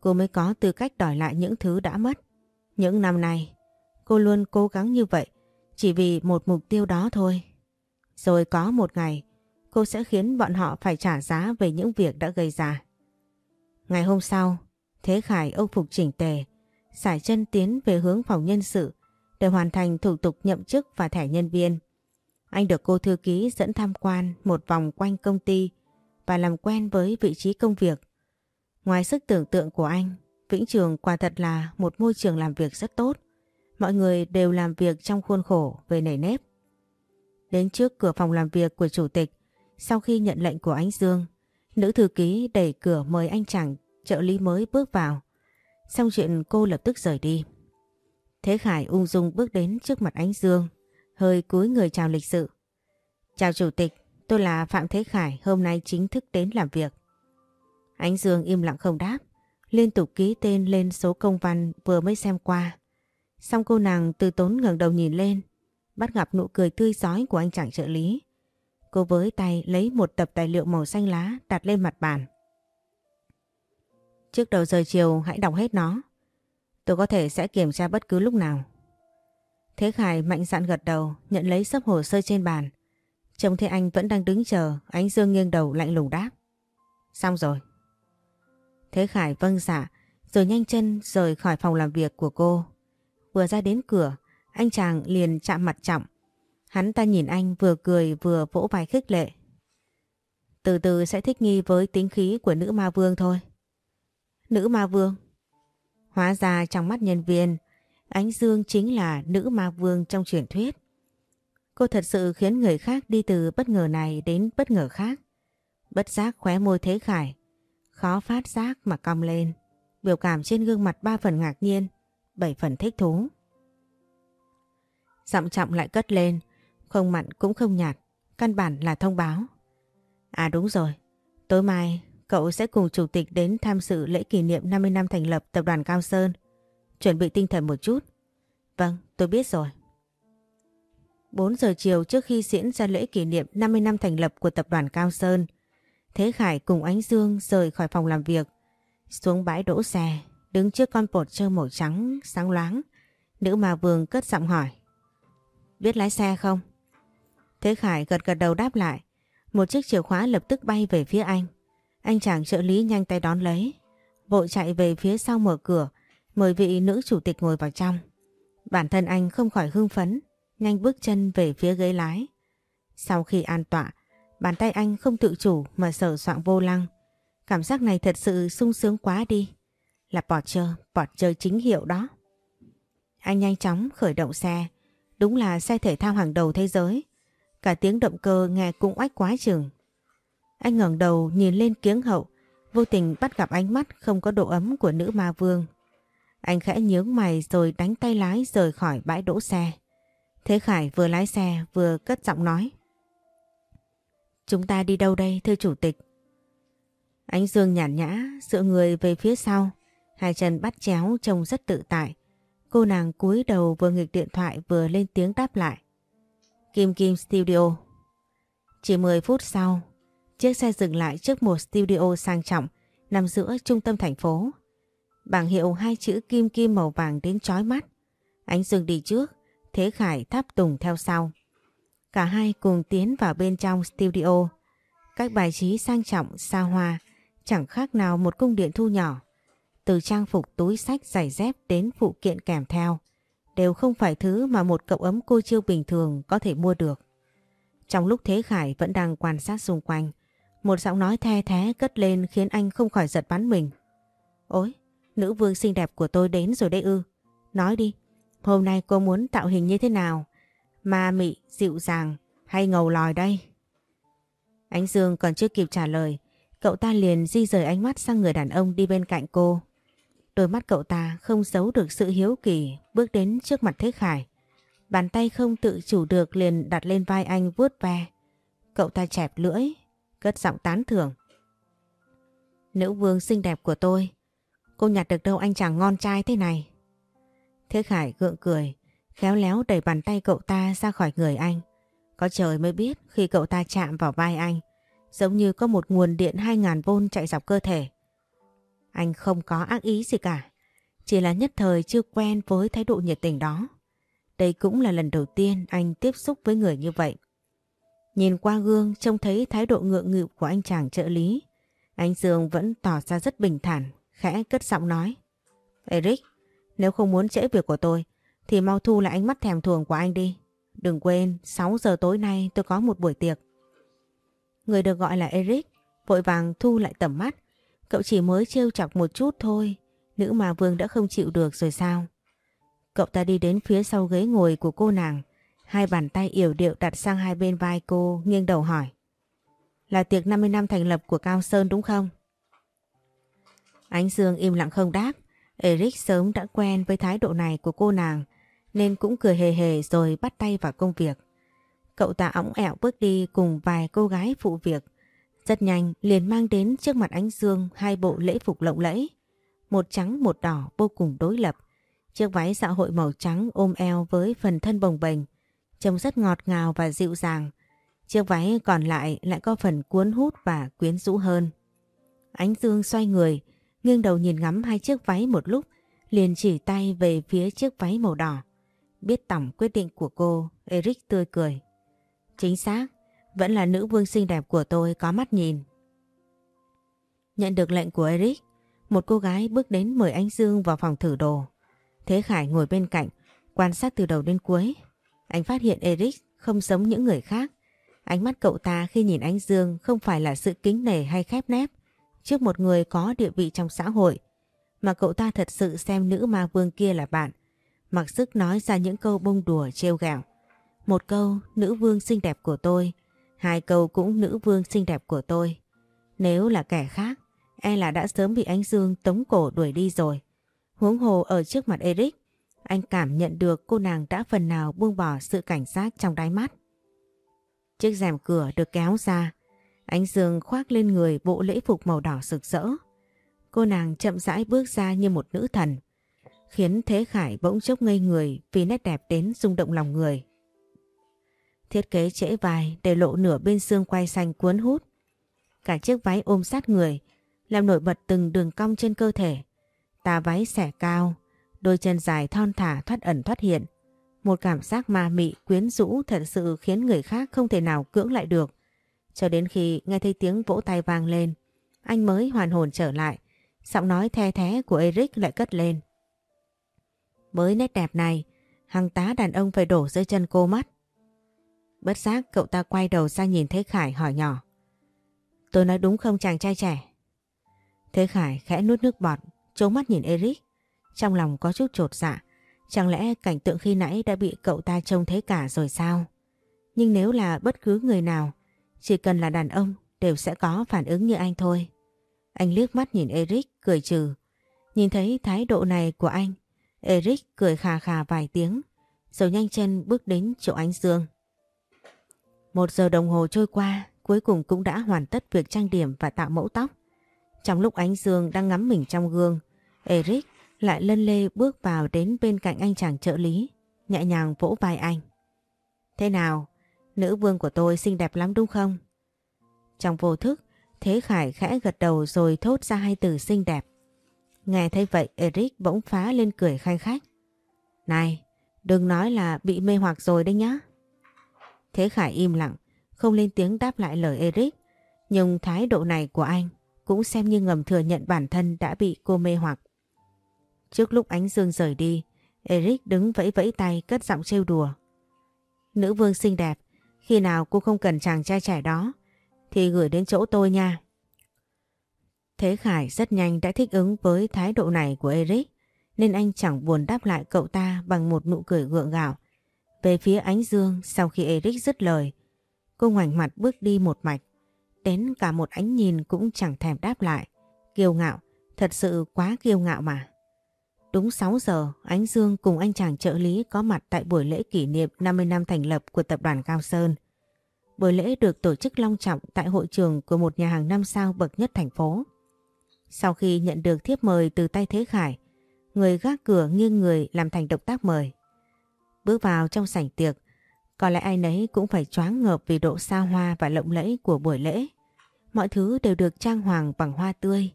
cô mới có tư cách đòi lại những thứ đã mất. Những năm nay, cô luôn cố gắng như vậy chỉ vì một mục tiêu đó thôi. Rồi có một ngày, cô sẽ khiến bọn họ phải trả giá về những việc đã gây ra. Ngày hôm sau, Thế Khải âu phục chỉnh tề, sải chân tiến về hướng phòng nhân sự để hoàn thành thủ tục nhậm chức và thẻ nhân viên. Anh được cô thư ký dẫn tham quan một vòng quanh công ty và làm quen với vị trí công việc. Ngoài sức tưởng tượng của anh, Vĩnh Trường quả thật là một môi trường làm việc rất tốt. Mọi người đều làm việc trong khuôn khổ về nảy nếp. Đến trước cửa phòng làm việc của chủ tịch, sau khi nhận lệnh của anh Dương, nữ thư ký đẩy cửa mời anh chàng trợ lý mới bước vào. Xong chuyện cô lập tức rời đi. Thế Khải ung dung bước đến trước mặt anh Dương, hơi cúi người chào lịch sự. Chào chủ tịch, tôi là Phạm Thế Khải, hôm nay chính thức đến làm việc. Ánh Dương im lặng không đáp, liên tục ký tên lên số công văn vừa mới xem qua. Xong cô nàng từ tốn ngẩng đầu nhìn lên, bắt gặp nụ cười tươi giói của anh chàng trợ lý. Cô với tay lấy một tập tài liệu màu xanh lá đặt lên mặt bàn. Trước đầu giờ chiều hãy đọc hết nó. Tôi có thể sẽ kiểm tra bất cứ lúc nào. Thế Khải mạnh dạn gật đầu, nhận lấy sấp hồ sơ trên bàn. Trông thấy anh vẫn đang đứng chờ, ánh dương nghiêng đầu lạnh lùng đáp. Xong rồi. Thế Khải vâng dạ, rồi nhanh chân rời khỏi phòng làm việc của cô. Vừa ra đến cửa, anh chàng liền chạm mặt trọng. Hắn ta nhìn anh vừa cười vừa vỗ vai khích lệ. Từ từ sẽ thích nghi với tính khí của nữ ma vương thôi. Nữ ma vương? Hóa ra trong mắt nhân viên, Ánh Dương chính là nữ ma vương trong truyền thuyết. Cô thật sự khiến người khác đi từ bất ngờ này đến bất ngờ khác. Bất giác khóe môi thế khải. Khó phát giác mà cong lên. Biểu cảm trên gương mặt ba phần ngạc nhiên, bảy phần thích thú. Giọng trọng lại cất lên, không mặn cũng không nhạt, căn bản là thông báo. À đúng rồi, tối mai cậu sẽ cùng chủ tịch đến tham dự lễ kỷ niệm 50 năm thành lập tập đoàn Cao Sơn. Chuẩn bị tinh thần một chút. Vâng, tôi biết rồi. 4 giờ chiều trước khi diễn ra lễ kỷ niệm 50 năm thành lập của tập đoàn Cao Sơn, Thế Khải cùng Ánh Dương rời khỏi phòng làm việc, xuống bãi đỗ xe, đứng trước con bột trơ màu trắng sáng loáng. Nữ mà vương cất giọng hỏi. Biết lái xe không? Thế Khải gật gật đầu đáp lại. Một chiếc chìa khóa lập tức bay về phía anh. Anh chàng trợ lý nhanh tay đón lấy. Vội chạy về phía sau mở cửa, mời vị nữ chủ tịch ngồi vào trong. Bản thân anh không khỏi hưng phấn, nhanh bước chân về phía ghế lái. Sau khi an tọa, bàn tay anh không tự chủ mà sờ soạn vô lăng. Cảm giác này thật sự sung sướng quá đi. Là Porsche, Porsche chính hiệu đó. Anh nhanh chóng khởi động xe. Đúng là xe thể thao hàng đầu thế giới. Cả tiếng động cơ nghe cũng oách quá chừng. Anh ngẩng đầu nhìn lên kiếng hậu, vô tình bắt gặp ánh mắt không có độ ấm của nữ ma vương anh khẽ nhướng mày rồi đánh tay lái rời khỏi bãi đỗ xe. Thế Khải vừa lái xe vừa cất giọng nói. Chúng ta đi đâu đây thưa chủ tịch? Ánh Dương nhàn nhã dựa người về phía sau. Hai chân bắt chéo trông rất tự tại. Cô nàng cúi đầu vừa nghịch điện thoại vừa lên tiếng đáp lại. Kim Kim Studio. Chỉ 10 phút sau, chiếc xe dừng lại trước một studio sang trọng nằm giữa trung tâm thành phố. Bảng hiệu hai chữ kim kim màu vàng đến chói mắt. Ánh Dương đi trước, Thế Khải tháp tùng theo sau. Cả hai cùng tiến vào bên trong studio. Các bài trí sang trọng, xa hoa, chẳng khác nào một cung điện thu nhỏ. Từ trang phục túi sách giày dép đến phụ kiện kèm theo, đều không phải thứ mà một cậu ấm cô chiêu bình thường có thể mua được. Trong lúc Thế Khải vẫn đang quan sát xung quanh, một giọng nói the thế cất lên khiến anh không khỏi giật bắn mình. Ôi, Nữ vương xinh đẹp của tôi đến rồi đấy ư. Nói đi, hôm nay cô muốn tạo hình như thế nào? Ma mị, dịu dàng hay ngầu lòi đây? Ánh Dương còn chưa kịp trả lời, cậu ta liền di rời ánh mắt sang người đàn ông đi bên cạnh cô. Đôi mắt cậu ta không giấu được sự hiếu kỳ bước đến trước mặt Thế Khải. Bàn tay không tự chủ được liền đặt lên vai anh vuốt ve. Cậu ta chẹp lưỡi, cất giọng tán thưởng. Nữ vương xinh đẹp của tôi, Cô nhặt được đâu anh chàng ngon trai thế này. Thế Khải gượng cười, khéo léo đẩy bàn tay cậu ta ra khỏi người anh. Có trời mới biết khi cậu ta chạm vào vai anh, giống như có một nguồn điện 2.000V chạy dọc cơ thể. Anh không có ác ý gì cả, chỉ là nhất thời chưa quen với thái độ nhiệt tình đó. Đây cũng là lần đầu tiên anh tiếp xúc với người như vậy. Nhìn qua gương trông thấy thái độ ngượng nghịu của anh chàng trợ lý. Anh Dương vẫn tỏ ra rất bình thản, khẽ cất giọng nói. Eric, nếu không muốn trễ việc của tôi, thì mau thu lại ánh mắt thèm thuồng của anh đi. Đừng quên, 6 giờ tối nay tôi có một buổi tiệc. Người được gọi là Eric, vội vàng thu lại tầm mắt. Cậu chỉ mới trêu chọc một chút thôi, nữ mà Vương đã không chịu được rồi sao? Cậu ta đi đến phía sau ghế ngồi của cô nàng, hai bàn tay yểu điệu đặt sang hai bên vai cô, nghiêng đầu hỏi. Là tiệc 50 năm thành lập của Cao Sơn đúng không? Ánh Dương im lặng không đáp. Eric sớm đã quen với thái độ này của cô nàng nên cũng cười hề hề rồi bắt tay vào công việc. Cậu ta ống ẹo bước đi cùng vài cô gái phụ việc. Rất nhanh liền mang đến trước mặt ánh Dương hai bộ lễ phục lộng lẫy. Một trắng một đỏ vô cùng đối lập. Chiếc váy xã hội màu trắng ôm eo với phần thân bồng bềnh. Trông rất ngọt ngào và dịu dàng. Chiếc váy còn lại lại có phần cuốn hút và quyến rũ hơn. Ánh Dương xoay người, nghiêng đầu nhìn ngắm hai chiếc váy một lúc, liền chỉ tay về phía chiếc váy màu đỏ. Biết tổng quyết định của cô, Eric tươi cười. Chính xác, vẫn là nữ vương xinh đẹp của tôi có mắt nhìn. Nhận được lệnh của Eric, một cô gái bước đến mời anh Dương vào phòng thử đồ. Thế Khải ngồi bên cạnh, quan sát từ đầu đến cuối. Anh phát hiện Eric không giống những người khác. Ánh mắt cậu ta khi nhìn anh Dương không phải là sự kính nể hay khép nép trước một người có địa vị trong xã hội, mà cậu ta thật sự xem nữ ma vương kia là bạn, mặc sức nói ra những câu bông đùa trêu ghẹo. Một câu nữ vương xinh đẹp của tôi, hai câu cũng nữ vương xinh đẹp của tôi. Nếu là kẻ khác, e là đã sớm bị anh Dương tống cổ đuổi đi rồi. Huống hồ ở trước mặt Eric, anh cảm nhận được cô nàng đã phần nào buông bỏ sự cảnh giác trong đáy mắt. Chiếc rèm cửa được kéo ra, ánh dương khoác lên người bộ lễ phục màu đỏ rực rỡ. Cô nàng chậm rãi bước ra như một nữ thần, khiến Thế Khải bỗng chốc ngây người vì nét đẹp đến rung động lòng người. Thiết kế trễ vai để lộ nửa bên xương quay xanh cuốn hút. Cả chiếc váy ôm sát người, làm nổi bật từng đường cong trên cơ thể. Tà váy xẻ cao, đôi chân dài thon thả thoát ẩn thoát hiện. Một cảm giác ma mị quyến rũ thật sự khiến người khác không thể nào cưỡng lại được. Cho đến khi nghe thấy tiếng vỗ tay vang lên, anh mới hoàn hồn trở lại. Giọng nói the thế của Eric lại cất lên. Với nét đẹp này, hàng tá đàn ông phải đổ dưới chân cô mắt Bất giác cậu ta quay đầu sang nhìn Thế Khải hỏi nhỏ. Tôi nói đúng không chàng trai trẻ? Thế Khải khẽ nuốt nước bọt, trố mắt nhìn Eric. Trong lòng có chút trột dạ. Chẳng lẽ cảnh tượng khi nãy đã bị cậu ta trông thấy cả rồi sao? Nhưng nếu là bất cứ người nào, chỉ cần là đàn ông đều sẽ có phản ứng như anh thôi. Anh liếc mắt nhìn Eric cười trừ. Nhìn thấy thái độ này của anh, Eric cười khà khà vài tiếng, rồi nhanh chân bước đến chỗ ánh dương. Một giờ đồng hồ trôi qua, cuối cùng cũng đã hoàn tất việc trang điểm và tạo mẫu tóc. Trong lúc ánh dương đang ngắm mình trong gương, Eric lại lân lê bước vào đến bên cạnh anh chàng trợ lý, nhẹ nhàng vỗ vai anh. Thế nào, nữ vương của tôi xinh đẹp lắm đúng không? Trong vô thức, Thế Khải khẽ gật đầu rồi thốt ra hai từ xinh đẹp. Nghe thấy vậy Eric bỗng phá lên cười khai khách. Này, đừng nói là bị mê hoặc rồi đấy nhá. Thế Khải im lặng, không lên tiếng đáp lại lời Eric. Nhưng thái độ này của anh cũng xem như ngầm thừa nhận bản thân đã bị cô mê hoặc. Trước lúc ánh dương rời đi, Eric đứng vẫy vẫy tay cất giọng trêu đùa. Nữ vương xinh đẹp, khi nào cô không cần chàng trai trẻ đó, thì gửi đến chỗ tôi nha. Thế Khải rất nhanh đã thích ứng với thái độ này của Eric, nên anh chẳng buồn đáp lại cậu ta bằng một nụ cười gượng gạo. Về phía ánh dương sau khi Eric dứt lời, cô ngoảnh mặt bước đi một mạch, đến cả một ánh nhìn cũng chẳng thèm đáp lại. Kiêu ngạo, thật sự quá kiêu ngạo mà. Đúng 6 giờ, Ánh Dương cùng anh chàng trợ lý có mặt tại buổi lễ kỷ niệm 50 năm thành lập của tập đoàn Cao Sơn. Buổi lễ được tổ chức long trọng tại hội trường của một nhà hàng năm sao bậc nhất thành phố. Sau khi nhận được thiếp mời từ tay Thế Khải, người gác cửa nghiêng người làm thành động tác mời. Bước vào trong sảnh tiệc, có lẽ ai nấy cũng phải choáng ngợp vì độ xa hoa và lộng lẫy của buổi lễ. Mọi thứ đều được trang hoàng bằng hoa tươi,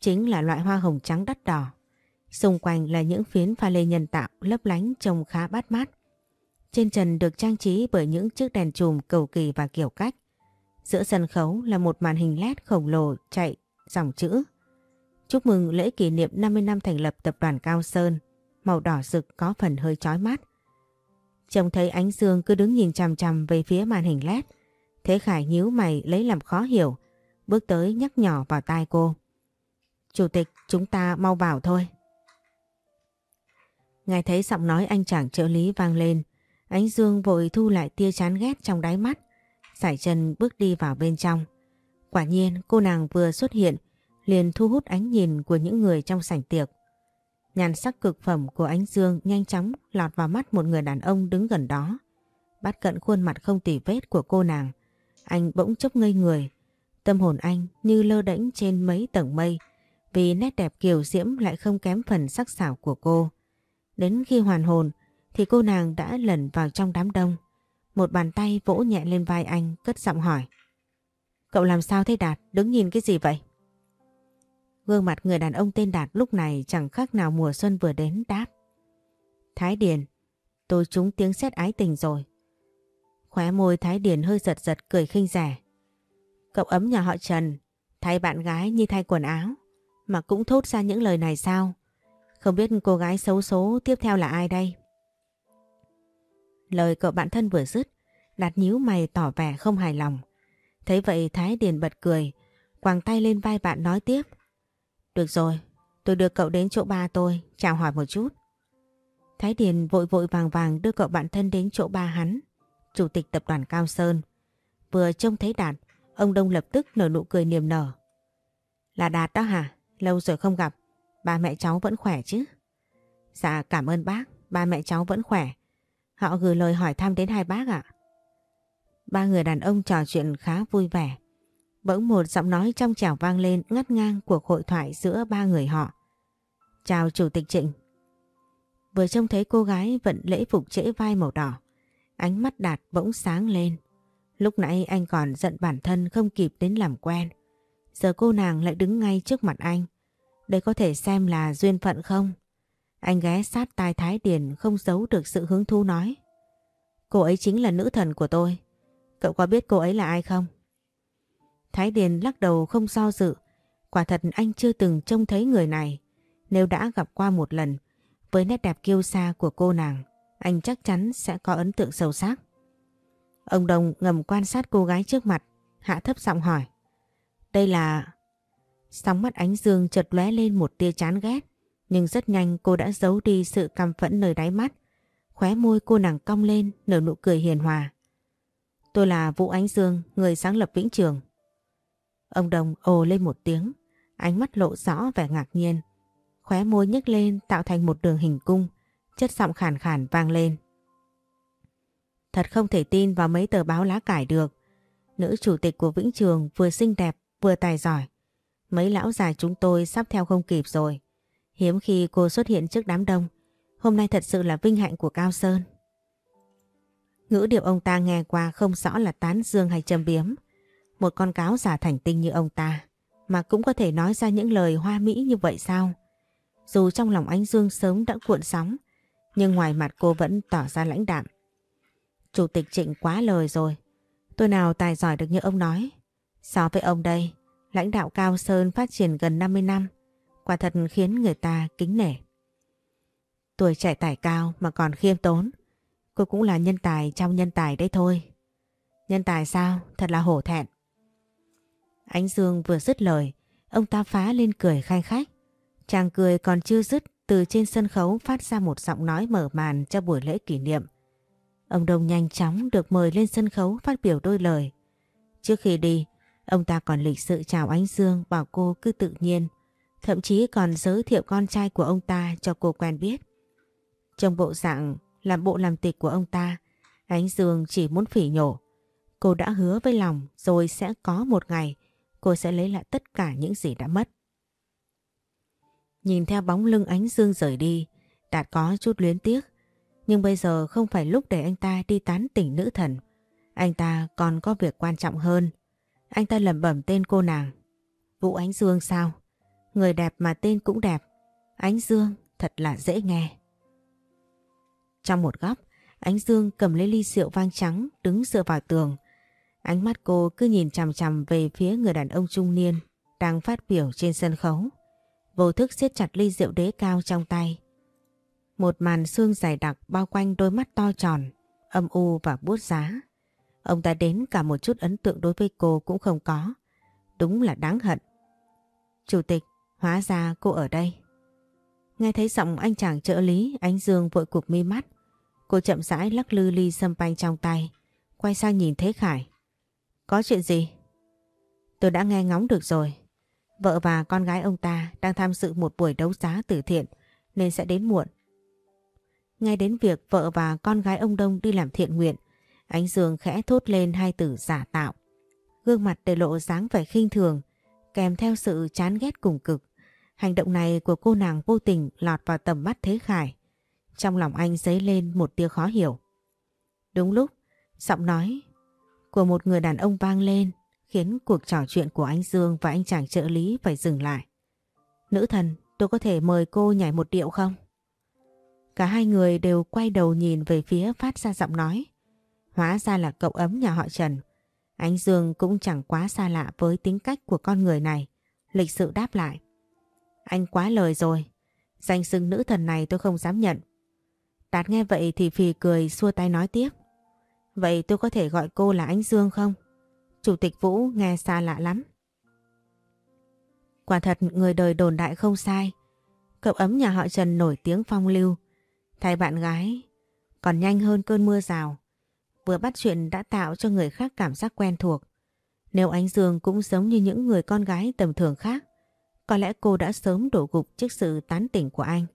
chính là loại hoa hồng trắng đắt đỏ Xung quanh là những phiến pha lê nhân tạo lấp lánh trông khá bắt mắt. Trên trần được trang trí bởi những chiếc đèn chùm cầu kỳ và kiểu cách. Giữa sân khấu là một màn hình led khổng lồ chạy dòng chữ. Chúc mừng lễ kỷ niệm 50 năm thành lập tập đoàn Cao Sơn, màu đỏ rực có phần hơi chói mắt. Trông thấy ánh dương cứ đứng nhìn chằm chằm về phía màn hình led. Thế Khải nhíu mày lấy làm khó hiểu, bước tới nhắc nhỏ vào tai cô. Chủ tịch, chúng ta mau vào thôi. Ngài thấy giọng nói anh chàng trợ lý vang lên, ánh dương vội thu lại tia chán ghét trong đáy mắt, sải chân bước đi vào bên trong. Quả nhiên cô nàng vừa xuất hiện liền thu hút ánh nhìn của những người trong sảnh tiệc. Nhàn sắc cực phẩm của ánh dương nhanh chóng lọt vào mắt một người đàn ông đứng gần đó. Bắt cận khuôn mặt không tỉ vết của cô nàng. Anh bỗng chốc ngây người. Tâm hồn anh như lơ đễnh trên mấy tầng mây, vì nét đẹp kiều diễm lại không kém phần sắc sảo của cô. Đến khi hoàn hồn, thì cô nàng đã lẩn vào trong đám đông. Một bàn tay vỗ nhẹ lên vai anh, cất giọng hỏi. Cậu làm sao thế Đạt? Đứng nhìn cái gì vậy? Gương mặt người đàn ông tên Đạt lúc này chẳng khác nào mùa xuân vừa đến đáp. Thái Điền, tôi trúng tiếng xét ái tình rồi. Khóe môi Thái Điền hơi giật giật cười khinh rẻ. Cậu ấm nhà họ Trần, thay bạn gái như thay quần áo, mà cũng thốt ra những lời này sao? Không biết cô gái xấu số tiếp theo là ai đây? Lời cậu bạn thân vừa dứt, Đạt nhíu mày tỏ vẻ không hài lòng. Thấy vậy Thái Điền bật cười, quàng tay lên vai bạn nói tiếp. Được rồi, tôi đưa cậu đến chỗ ba tôi, chào hỏi một chút. Thái Điền vội vội vàng vàng đưa cậu bạn thân đến chỗ ba hắn, chủ tịch tập đoàn Cao Sơn. Vừa trông thấy Đạt, ông Đông lập tức nở nụ cười niềm nở. Là Đạt đó hả? Lâu rồi không gặp, ba mẹ cháu vẫn khỏe chứ? Dạ cảm ơn bác, ba mẹ cháu vẫn khỏe. Họ gửi lời hỏi thăm đến hai bác ạ. Ba người đàn ông trò chuyện khá vui vẻ. Bỗng một giọng nói trong trẻo vang lên ngắt ngang cuộc hội thoại giữa ba người họ. Chào Chủ tịch Trịnh. Vừa trông thấy cô gái vận lễ phục trễ vai màu đỏ, ánh mắt Đạt bỗng sáng lên. Lúc nãy anh còn giận bản thân không kịp đến làm quen. Giờ cô nàng lại đứng ngay trước mặt anh. Đây có thể xem là duyên phận không? Anh ghé sát tai Thái Điền không giấu được sự hứng thú nói. Cô ấy chính là nữ thần của tôi. Cậu có biết cô ấy là ai không? Thái Điền lắc đầu không do dự. Quả thật anh chưa từng trông thấy người này. Nếu đã gặp qua một lần, với nét đẹp kiêu sa của cô nàng, anh chắc chắn sẽ có ấn tượng sâu sắc. Ông Đồng ngầm quan sát cô gái trước mặt, hạ thấp giọng hỏi. Đây là... Sóng mắt ánh dương chợt lóe lên một tia chán ghét, nhưng rất nhanh cô đã giấu đi sự căm phẫn nơi đáy mắt. Khóe môi cô nàng cong lên, nở nụ cười hiền hòa. Tôi là Vũ Ánh Dương, người sáng lập Vĩnh Trường. Ông Đồng ồ lên một tiếng, ánh mắt lộ rõ vẻ ngạc nhiên. Khóe môi nhếch lên tạo thành một đường hình cung, chất giọng khàn khàn vang lên. Thật không thể tin vào mấy tờ báo lá cải được. Nữ chủ tịch của Vĩnh Trường vừa xinh đẹp vừa tài giỏi. Mấy lão già chúng tôi sắp theo không kịp rồi. Hiếm khi cô xuất hiện trước đám đông. Hôm nay thật sự là vinh hạnh của Cao Sơn. Ngữ điệu ông ta nghe qua không rõ là tán dương hay châm biếm. Một con cáo giả thành tinh như ông ta mà cũng có thể nói ra những lời hoa mỹ như vậy sao? Dù trong lòng ánh dương sớm đã cuộn sóng nhưng ngoài mặt cô vẫn tỏ ra lãnh đạm. Chủ tịch Trịnh quá lời rồi. Tôi nào tài giỏi được như ông nói. So với ông đây, lãnh đạo Cao Sơn phát triển gần 50 năm, quả thật khiến người ta kính nể. Tuổi trẻ tài cao mà còn khiêm tốn, cô cũng là nhân tài trong nhân tài đấy thôi. Nhân tài sao? Thật là hổ thẹn. Ánh Dương vừa dứt lời, ông ta phá lên cười khai khách. Chàng cười còn chưa dứt, từ trên sân khấu phát ra một giọng nói mở màn cho buổi lễ kỷ niệm. Ông Đông nhanh chóng được mời lên sân khấu phát biểu đôi lời. Trước khi đi, ông ta còn lịch sự chào Ánh Dương bảo cô cứ tự nhiên, thậm chí còn giới thiệu con trai của ông ta cho cô quen biết. Trong bộ dạng làm bộ làm tịch của ông ta, Ánh Dương chỉ muốn phỉ nhổ. Cô đã hứa với lòng rồi sẽ có một ngày cô sẽ lấy lại tất cả những gì đã mất. Nhìn theo bóng lưng Ánh Dương rời đi, Đạt có chút luyến tiếc. Nhưng bây giờ không phải lúc để anh ta đi tán tỉnh nữ thần. Anh ta còn có việc quan trọng hơn. Anh ta lẩm bẩm tên cô nàng. Vũ Ánh Dương sao? Người đẹp mà tên cũng đẹp. Ánh Dương thật là dễ nghe. Trong một góc, Ánh Dương cầm lấy ly rượu vang trắng đứng dựa vào tường. Ánh mắt cô cứ nhìn chằm chằm về phía người đàn ông trung niên đang phát biểu trên sân khấu. Vô thức siết chặt ly rượu đế cao trong tay. Một màn xương dày đặc bao quanh đôi mắt to tròn, âm u và buốt giá. Ông ta đến cả một chút ấn tượng đối với cô cũng không có. Đúng là đáng hận. Chủ tịch, hóa ra cô ở đây. Nghe thấy giọng anh chàng trợ lý, ánh dương vội cục mi mắt. Cô chậm rãi lắc lư ly sâm panh trong tay, quay sang nhìn Thế Khải. Có chuyện gì? Tôi đã nghe ngóng được rồi. Vợ và con gái ông ta đang tham dự một buổi đấu giá từ thiện nên sẽ đến muộn. Nghe đến việc vợ và con gái ông Đông đi làm thiện nguyện, ánh dương khẽ thốt lên hai từ giả tạo. Gương mặt để lộ dáng vẻ khinh thường, kèm theo sự chán ghét cùng cực. Hành động này của cô nàng vô tình lọt vào tầm mắt Thế Khải. Trong lòng anh dấy lên một tia khó hiểu. Đúng lúc, giọng nói của một người đàn ông vang lên khiến cuộc trò chuyện của anh Dương và anh chàng trợ lý phải dừng lại. Nữ thần, tôi có thể mời cô nhảy một điệu không? Cả hai người đều quay đầu nhìn về phía phát ra giọng nói. Hóa ra là cậu ấm nhà họ Trần. Anh Dương cũng chẳng quá xa lạ với tính cách của con người này. Lịch sự đáp lại. Anh quá lời rồi. Danh xưng nữ thần này tôi không dám nhận. Đạt nghe vậy thì phì cười xua tay nói tiếp. Vậy tôi có thể gọi cô là anh Dương không? Chủ tịch Vũ nghe xa lạ lắm. Quả thật người đời đồn đại không sai. Cậu ấm nhà họ Trần nổi tiếng phong lưu. Thay bạn gái còn nhanh hơn cơn mưa rào. Vừa bắt chuyện đã tạo cho người khác cảm giác quen thuộc. Nếu anh Dương cũng giống như những người con gái tầm thường khác, có lẽ cô đã sớm đổ gục trước sự tán tỉnh của anh.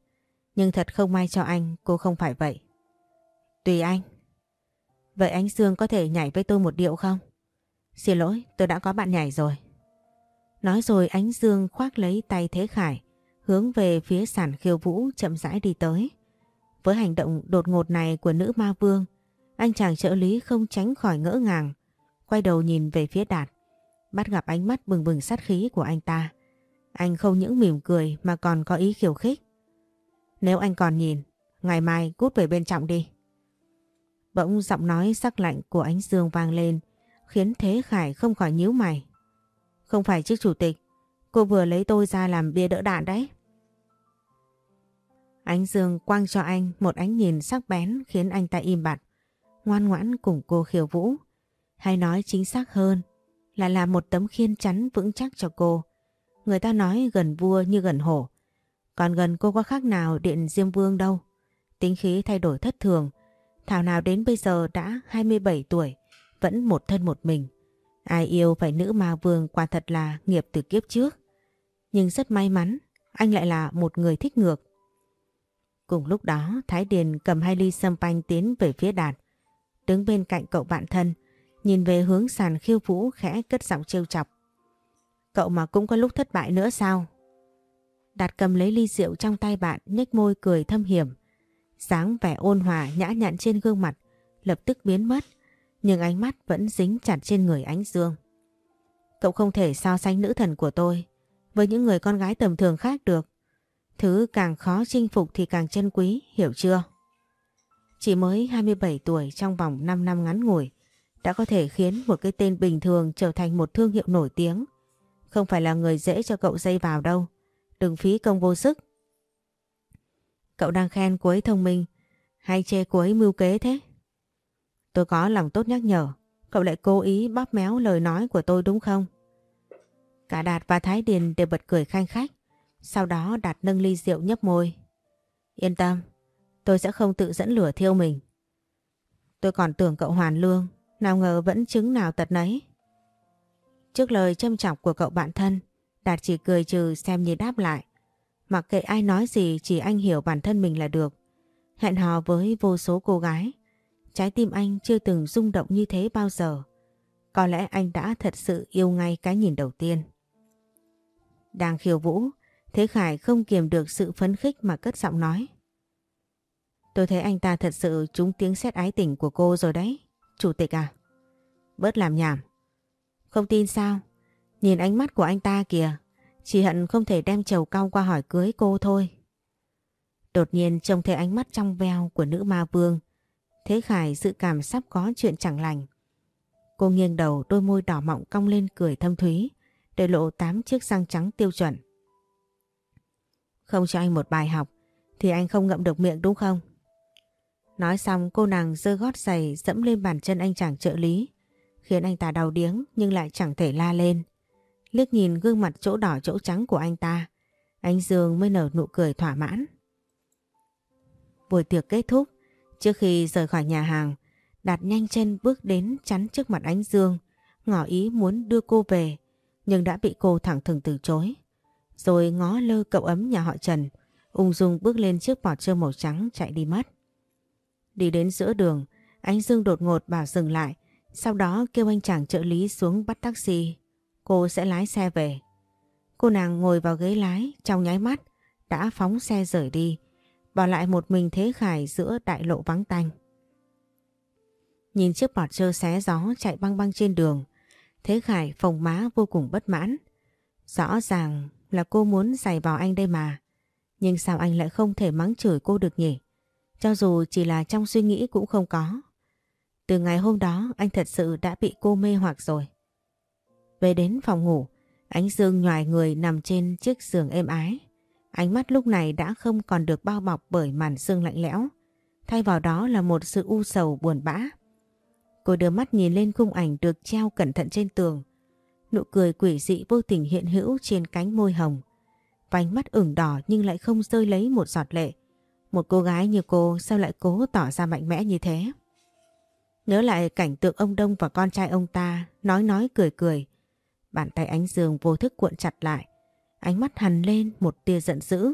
Nhưng thật không may cho anh, cô không phải vậy. Tùy anh. Vậy anh Dương có thể nhảy với tôi một điệu không? Xin lỗi, tôi đã có bạn nhảy rồi. Nói rồi ánh Dương khoác lấy tay Thế Khải, hướng về phía sàn khiêu vũ chậm rãi đi tới. Với hành động đột ngột này của nữ ma vương, anh chàng trợ lý không tránh khỏi ngỡ ngàng, quay đầu nhìn về phía Đạt, bắt gặp ánh mắt bừng bừng sát khí của anh ta. Anh không những mỉm cười mà còn có ý khiêu khích. Nếu anh còn nhìn, ngày mai cút về bên trọng đi. Bỗng giọng nói sắc lạnh của ánh dương vang lên, khiến Thế Khải không khỏi nhíu mày. Không phải chứ chủ tịch, cô vừa lấy tôi ra làm bia đỡ đạn đấy. Ánh dương quang cho anh một ánh nhìn sắc bén khiến anh ta im bặt, ngoan ngoãn cùng cô khiêu vũ. Hay nói chính xác hơn là làm một tấm khiên chắn vững chắc cho cô. Người ta nói gần vua như gần hổ. Còn gần cô có khác nào điện Diêm Vương đâu. Tính khí thay đổi thất thường. Thảo nào đến bây giờ đã 27 tuổi, vẫn một thân một mình. Ai yêu phải nữ ma vương quả thật là nghiệp từ kiếp trước. Nhưng rất may mắn, anh lại là một người thích ngược. Cùng lúc đó, Thái Điền cầm hai ly sâm panh tiến về phía Đạt. Đứng bên cạnh cậu bạn thân, nhìn về hướng sàn khiêu vũ khẽ cất giọng trêu chọc. Cậu mà cũng có lúc thất bại nữa sao? Đạt cầm lấy ly rượu trong tay bạn, nhếch môi cười thâm hiểm dáng vẻ ôn hòa nhã nhặn trên gương mặt, lập tức biến mất nhưng ánh mắt vẫn dính chặt trên người ánh dương. Cậu không thể so sánh nữ thần của tôi với những người con gái tầm thường khác được. Thứ càng khó chinh phục thì càng chân quý, hiểu chưa? Chỉ mới 27 tuổi trong vòng 5 năm ngắn ngủi đã có thể khiến một cái tên bình thường trở thành một thương hiệu nổi tiếng. Không phải là người dễ cho cậu dây vào đâu. Đừng phí công vô sức. Cậu đang khen cô ấy thông minh hay chê cô ấy mưu kế thế? Tôi có lòng tốt nhắc nhở, cậu lại cố ý bóp méo lời nói của tôi đúng không? Cả Đạt và Thái Điền đều bật cười khanh khách. Sau đó Đạt nâng ly rượu nhấp môi. Yên tâm, tôi sẽ không tự dẫn lửa thiêu mình. Tôi còn tưởng cậu hoàn lương, nào ngờ vẫn chứng nào tật nấy. Trước lời châm chọc của cậu bạn thân, Đạt chỉ cười trừ xem như đáp lại. Mặc kệ ai nói gì chỉ anh hiểu bản thân mình là được. Hẹn hò với vô số cô gái, Trái tim anh chưa từng rung động như thế bao giờ. Có lẽ anh đã thật sự yêu ngay cái nhìn đầu tiên. Đang khiêu vũ, Thế Khải không kiềm được sự phấn khích mà cất giọng nói. Tôi thấy anh ta thật sự trúng tiếng xét ái tình của cô rồi đấy. Chủ tịch à? Bớt làm nhảm. Không tin sao? Nhìn ánh mắt của anh ta kìa. Chỉ hận không thể đem chầu cao qua hỏi cưới cô thôi. Đột nhiên trông thấy ánh mắt trong veo của nữ ma vương Thế Khải dự cảm sắp có chuyện chẳng lành. Cô nghiêng đầu đôi môi đỏ mọng cong lên cười thâm thúy, để lộ tám chiếc răng trắng tiêu chuẩn. Không cho anh một bài học thì anh không ngậm được miệng đúng không? Nói xong cô nàng giơ gót giày dẫm lên bàn chân anh chàng trợ lý, khiến anh ta đau điếng nhưng lại chẳng thể la lên. Liếc nhìn gương mặt chỗ đỏ chỗ trắng của anh ta, anh Dương mới nở nụ cười thỏa mãn. Buổi tiệc kết thúc, trước khi rời khỏi nhà hàng, Đạt nhanh chân bước đến chắn trước mặt anh Dương, ngỏ ý muốn đưa cô về, nhưng đã bị cô thẳng thừng từ chối. Rồi ngó lơ cậu ấm nhà họ Trần, ung dung bước lên chiếc bọt trơ màu trắng chạy đi mất. Đi đến giữa đường, anh Dương đột ngột bảo dừng lại, sau đó kêu anh chàng trợ lý xuống bắt taxi. Cô sẽ lái xe về. Cô nàng ngồi vào ghế lái trong nháy mắt, đã phóng xe rời đi, bỏ lại một mình Thế Khải giữa đại lộ vắng tanh. Nhìn chiếc bọt trơ xé gió chạy băng băng trên đường, Thế Khải phồng má vô cùng bất mãn. Rõ ràng là cô muốn giày vào anh đây mà. Nhưng sao anh lại không thể mắng chửi cô được nhỉ? Cho dù chỉ là trong suy nghĩ cũng không có. Từ ngày hôm đó anh thật sự đã bị cô mê hoặc rồi. Về đến phòng ngủ, ánh dương nhòi người nằm trên chiếc giường êm ái. Ánh mắt lúc này đã không còn được bao bọc bởi màn sương lạnh lẽo. Thay vào đó là một sự u sầu buồn bã. Cô đưa mắt nhìn lên khung ảnh được treo cẩn thận trên tường. Nụ cười quỷ dị vô tình hiện hữu trên cánh môi hồng. Vành mắt ửng đỏ nhưng lại không rơi lấy một giọt lệ. Một cô gái như cô sao lại cố tỏ ra mạnh mẽ như thế? Nhớ lại cảnh tượng ông Đông và con trai ông ta nói nói cười cười. Bàn tay ánh dương vô thức cuộn chặt lại. Ánh mắt hằn lên một tia giận dữ.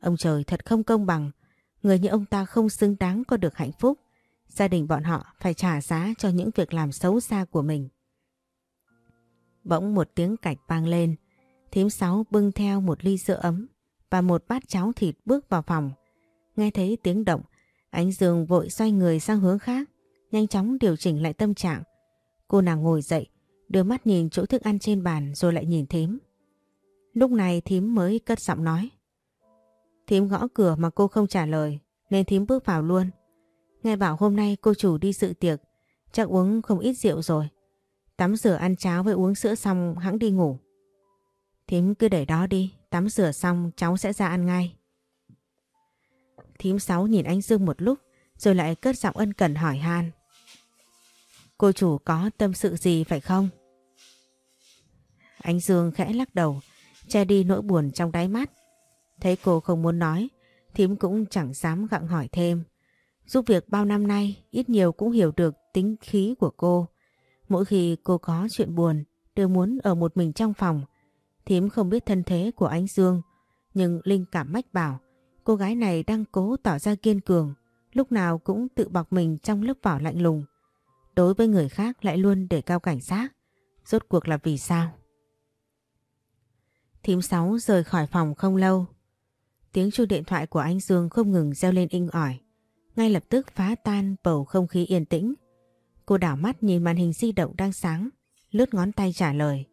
Ông trời thật không công bằng. Người như ông ta không xứng đáng có được hạnh phúc. Gia đình bọn họ phải trả giá cho những việc làm xấu xa của mình. Bỗng một tiếng cạch vang lên. Thím sáu bưng theo một ly sữa ấm và một bát cháo thịt bước vào phòng. Nghe thấy tiếng động, ánh dương vội xoay người sang hướng khác, nhanh chóng điều chỉnh lại tâm trạng. Cô nàng ngồi dậy, đưa mắt nhìn chỗ thức ăn trên bàn rồi lại nhìn thím. Lúc này thím mới cất giọng nói. Thím gõ cửa mà cô không trả lời, nên thím bước vào luôn. Nghe bảo hôm nay cô chủ đi dự tiệc, chắc uống không ít rượu rồi. Tắm rửa ăn cháo với uống sữa xong hãng đi ngủ. Thím cứ để đó đi, tắm rửa xong cháu sẽ ra ăn ngay. Thím sáu nhìn anh Dương một lúc rồi lại cất giọng ân cần hỏi han. Cô chủ có tâm sự gì phải không? Anh Dương khẽ lắc đầu, che đi nỗi buồn trong đáy mắt. Thấy cô không muốn nói, thím cũng chẳng dám gặng hỏi thêm. Giúp việc bao năm nay ít nhiều cũng hiểu được tính khí của cô. Mỗi khi cô có chuyện buồn đều muốn ở một mình trong phòng. Thím không biết thân thế của anh Dương nhưng Linh cảm mách bảo cô gái này đang cố tỏ ra kiên cường lúc nào cũng tự bọc mình trong lớp vỏ lạnh lùng. Đối với người khác lại luôn để cao cảnh giác. Rốt cuộc là vì sao? Thím sáu rời khỏi phòng không lâu. Tiếng chuông điện thoại của anh Dương không ngừng reo lên inh ỏi ngay lập tức phá tan bầu không khí yên tĩnh. Cô đảo mắt nhìn màn hình di động đang sáng, lướt ngón tay trả lời.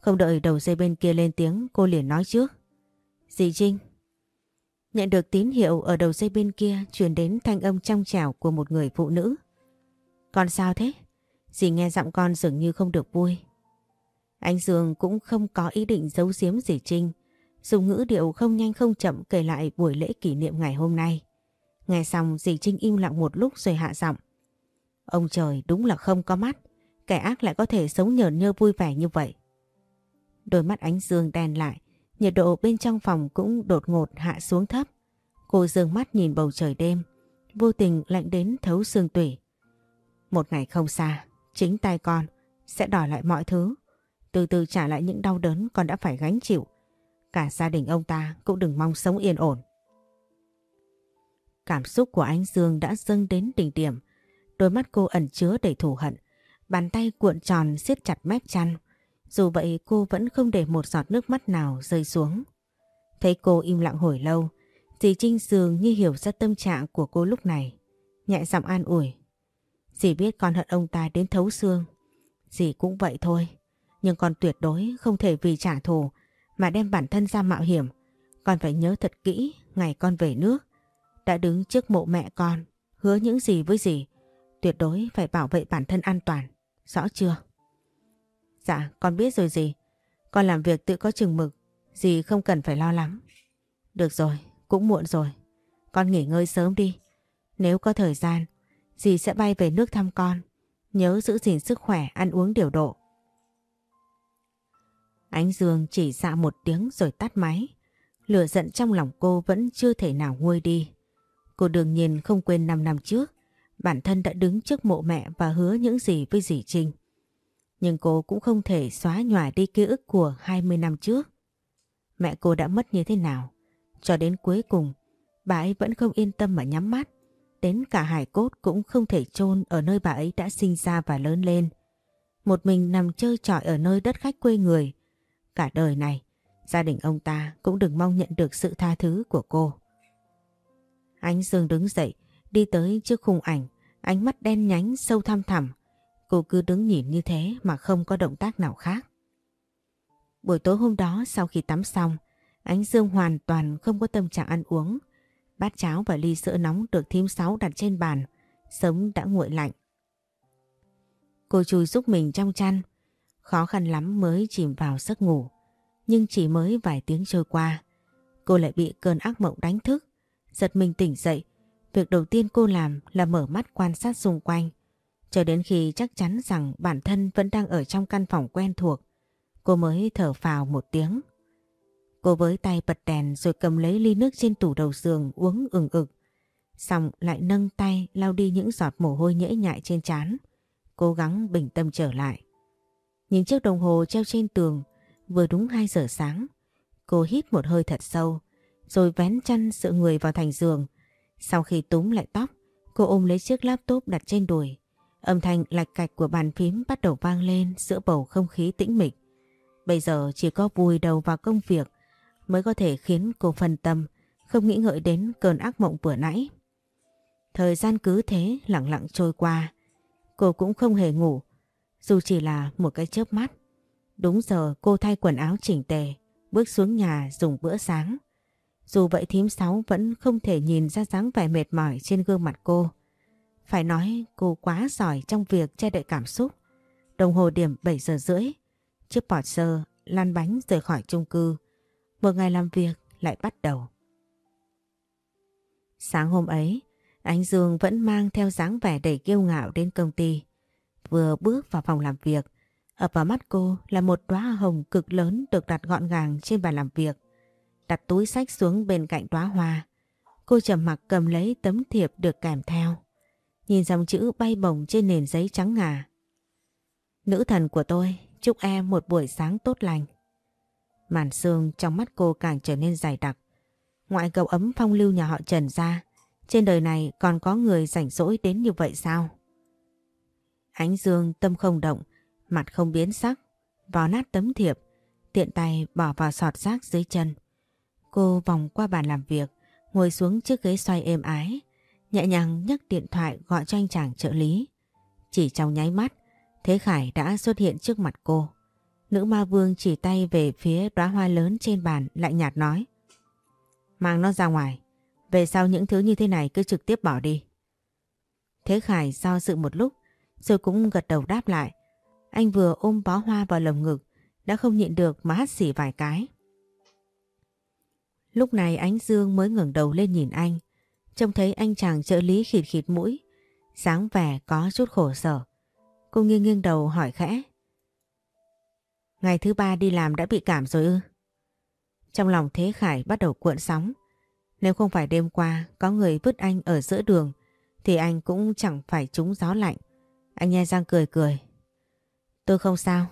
Không đợi đầu dây bên kia lên tiếng, cô liền nói trước. Dì Trinh. Nhận được tín hiệu ở đầu dây bên kia truyền đến thanh âm trong trẻo của một người phụ nữ. Con sao thế? Dì nghe giọng con dường như không được vui. Anh Dương cũng không có ý định giấu giếm gì Trinh, dùng ngữ điệu không nhanh không chậm kể lại buổi lễ kỷ niệm ngày hôm nay. Nghe xong dì Trinh im lặng một lúc rồi hạ giọng. Ông trời đúng là không có mắt, kẻ ác lại có thể sống nhờn nhơ vui vẻ như vậy. Đôi mắt ánh dương đen lại, nhiệt độ bên trong phòng cũng đột ngột hạ xuống thấp. Cô dương mắt nhìn bầu trời đêm, vô tình lạnh đến thấu xương tủy. Một ngày không xa, chính tay con sẽ đòi lại mọi thứ, từ từ trả lại những đau đớn con đã phải gánh chịu. Cả gia đình ông ta cũng đừng mong sống yên ổn. Cảm xúc của anh Dương đã dâng đến đỉnh điểm. Đôi mắt cô ẩn chứa đầy thù hận. Bàn tay cuộn tròn siết chặt mép chăn. Dù vậy cô vẫn không để một giọt nước mắt nào rơi xuống. Thấy cô im lặng hồi lâu, dì Trinh dường như hiểu ra tâm trạng của cô lúc này. Nhẹ giọng an ủi. Dì biết con hận ông ta đến thấu xương. Dì cũng vậy thôi. Nhưng con tuyệt đối không thể vì trả thù mà đem bản thân ra mạo hiểm. Con phải nhớ thật kỹ ngày con về nước đã đứng trước mộ mẹ con, hứa những gì với gì, tuyệt đối phải bảo vệ bản thân an toàn, rõ chưa? Dạ, con biết rồi gì. Con làm việc tự có chừng mực, dì không cần phải lo lắng. Được rồi, cũng muộn rồi. Con nghỉ ngơi sớm đi. Nếu có thời gian, dì sẽ bay về nước thăm con. Nhớ giữ gìn sức khỏe, ăn uống điều độ. Ánh Dương chỉ dạ một tiếng rồi tắt máy. Lửa giận trong lòng cô vẫn chưa thể nào nguôi đi. Cô đương nhiên không quên 5 năm trước, bản thân đã đứng trước mộ mẹ và hứa những gì với dì Trinh. Nhưng cô cũng không thể xóa nhòa đi ký ức của 20 năm trước. Mẹ cô đã mất như thế nào? Cho đến cuối cùng, bà ấy vẫn không yên tâm mà nhắm mắt. Đến cả hải cốt cũng không thể chôn ở nơi bà ấy đã sinh ra và lớn lên. Một mình nằm chơi trọi ở nơi đất khách quê người. Cả đời này, gia đình ông ta cũng đừng mong nhận được sự tha thứ của cô. Ánh Dương đứng dậy, đi tới trước khung ảnh, ánh mắt đen nhánh sâu thăm thẳm. Cô cứ đứng nhìn như thế mà không có động tác nào khác. Buổi tối hôm đó sau khi tắm xong, Ánh Dương hoàn toàn không có tâm trạng ăn uống. Bát cháo và ly sữa nóng được thím sáu đặt trên bàn, sớm đã nguội lạnh. Cô chui giúp mình trong chăn, khó khăn lắm mới chìm vào giấc ngủ. Nhưng chỉ mới vài tiếng trôi qua, cô lại bị cơn ác mộng đánh thức. Giật mình tỉnh dậy, việc đầu tiên cô làm là mở mắt quan sát xung quanh. Cho đến khi chắc chắn rằng bản thân vẫn đang ở trong căn phòng quen thuộc, cô mới thở phào một tiếng. Cô với tay bật đèn rồi cầm lấy ly nước trên tủ đầu giường uống ừng ực. Xong lại nâng tay lau đi những giọt mồ hôi nhễ nhại trên trán, cố gắng bình tâm trở lại. Nhìn chiếc đồng hồ treo trên tường, vừa đúng 2 giờ sáng. Cô hít một hơi thật sâu, rồi vén chăn sự người vào thành giường. Sau khi túm lại tóc, cô ôm lấy chiếc laptop đặt trên đùi. Âm thanh lạch cạch của bàn phím bắt đầu vang lên giữa bầu không khí tĩnh mịch. Bây giờ chỉ có vùi đầu vào công việc mới có thể khiến cô phân tâm, không nghĩ ngợi đến cơn ác mộng vừa nãy. Thời gian cứ thế lặng lặng trôi qua, cô cũng không hề ngủ, dù chỉ là một cái chớp mắt. Đúng giờ cô thay quần áo chỉnh tề, bước xuống nhà dùng bữa sáng. Dù vậy thím sáu vẫn không thể nhìn ra dáng vẻ mệt mỏi trên gương mặt cô. Phải nói cô quá giỏi trong việc che đậy cảm xúc. Đồng hồ điểm 7 giờ rưỡi, chiếc Porsche lăn bánh rời khỏi chung cư. Một ngày làm việc lại bắt đầu. Sáng hôm ấy, anh Dương vẫn mang theo dáng vẻ đầy kiêu ngạo đến công ty. Vừa bước vào phòng làm việc, ập vào mắt cô là một đóa hồng cực lớn được đặt gọn gàng trên bàn làm việc. Đặt túi sách xuống bên cạnh đóa hoa. Cô trầm mặc cầm lấy tấm thiệp được kèm theo. Nhìn dòng chữ bay bổng trên nền giấy trắng ngà. Nữ thần của tôi, chúc em một buổi sáng tốt lành. Màn sương trong mắt cô càng trở nên dày đặc. Ngoại cậu ấm phong lưu nhà họ Trần ra, trên đời này còn có người rảnh rỗi đến như vậy sao? Ánh dương tâm không động, mặt không biến sắc, vò nát tấm thiệp, tiện tay bỏ vào sọt rác dưới chân. Cô vòng qua bàn làm việc, ngồi xuống chiếc ghế xoay êm ái, nhẹ nhàng nhấc điện thoại gọi cho anh chàng trợ lý. Chỉ trong nháy mắt, Thế Khải đã xuất hiện trước mặt cô. Nữ ma vương chỉ tay về phía đóa hoa lớn trên bàn lạnh nhạt nói. Mang nó ra ngoài. Về sau những thứ như thế này cứ trực tiếp bỏ đi. Thế Khải do dự một lúc rồi cũng gật đầu đáp lại. Anh vừa ôm bó hoa vào lồng ngực, đã không nhịn được mà hắt xỉ vài cái. Lúc này ánh dương mới ngẩng đầu lên nhìn anh. Trông thấy anh chàng trợ lý khịt khịt mũi. Sáng vẻ có chút khổ sở. Cô nghiêng nghiêng đầu hỏi khẽ. Ngày thứ ba đi làm đã bị cảm rồi ư? Trong lòng Thế Khải bắt đầu cuộn sóng. Nếu không phải đêm qua có người vứt anh ở giữa đường, thì anh cũng chẳng phải trúng gió lạnh. Anh nghe giang cười cười. Tôi không sao.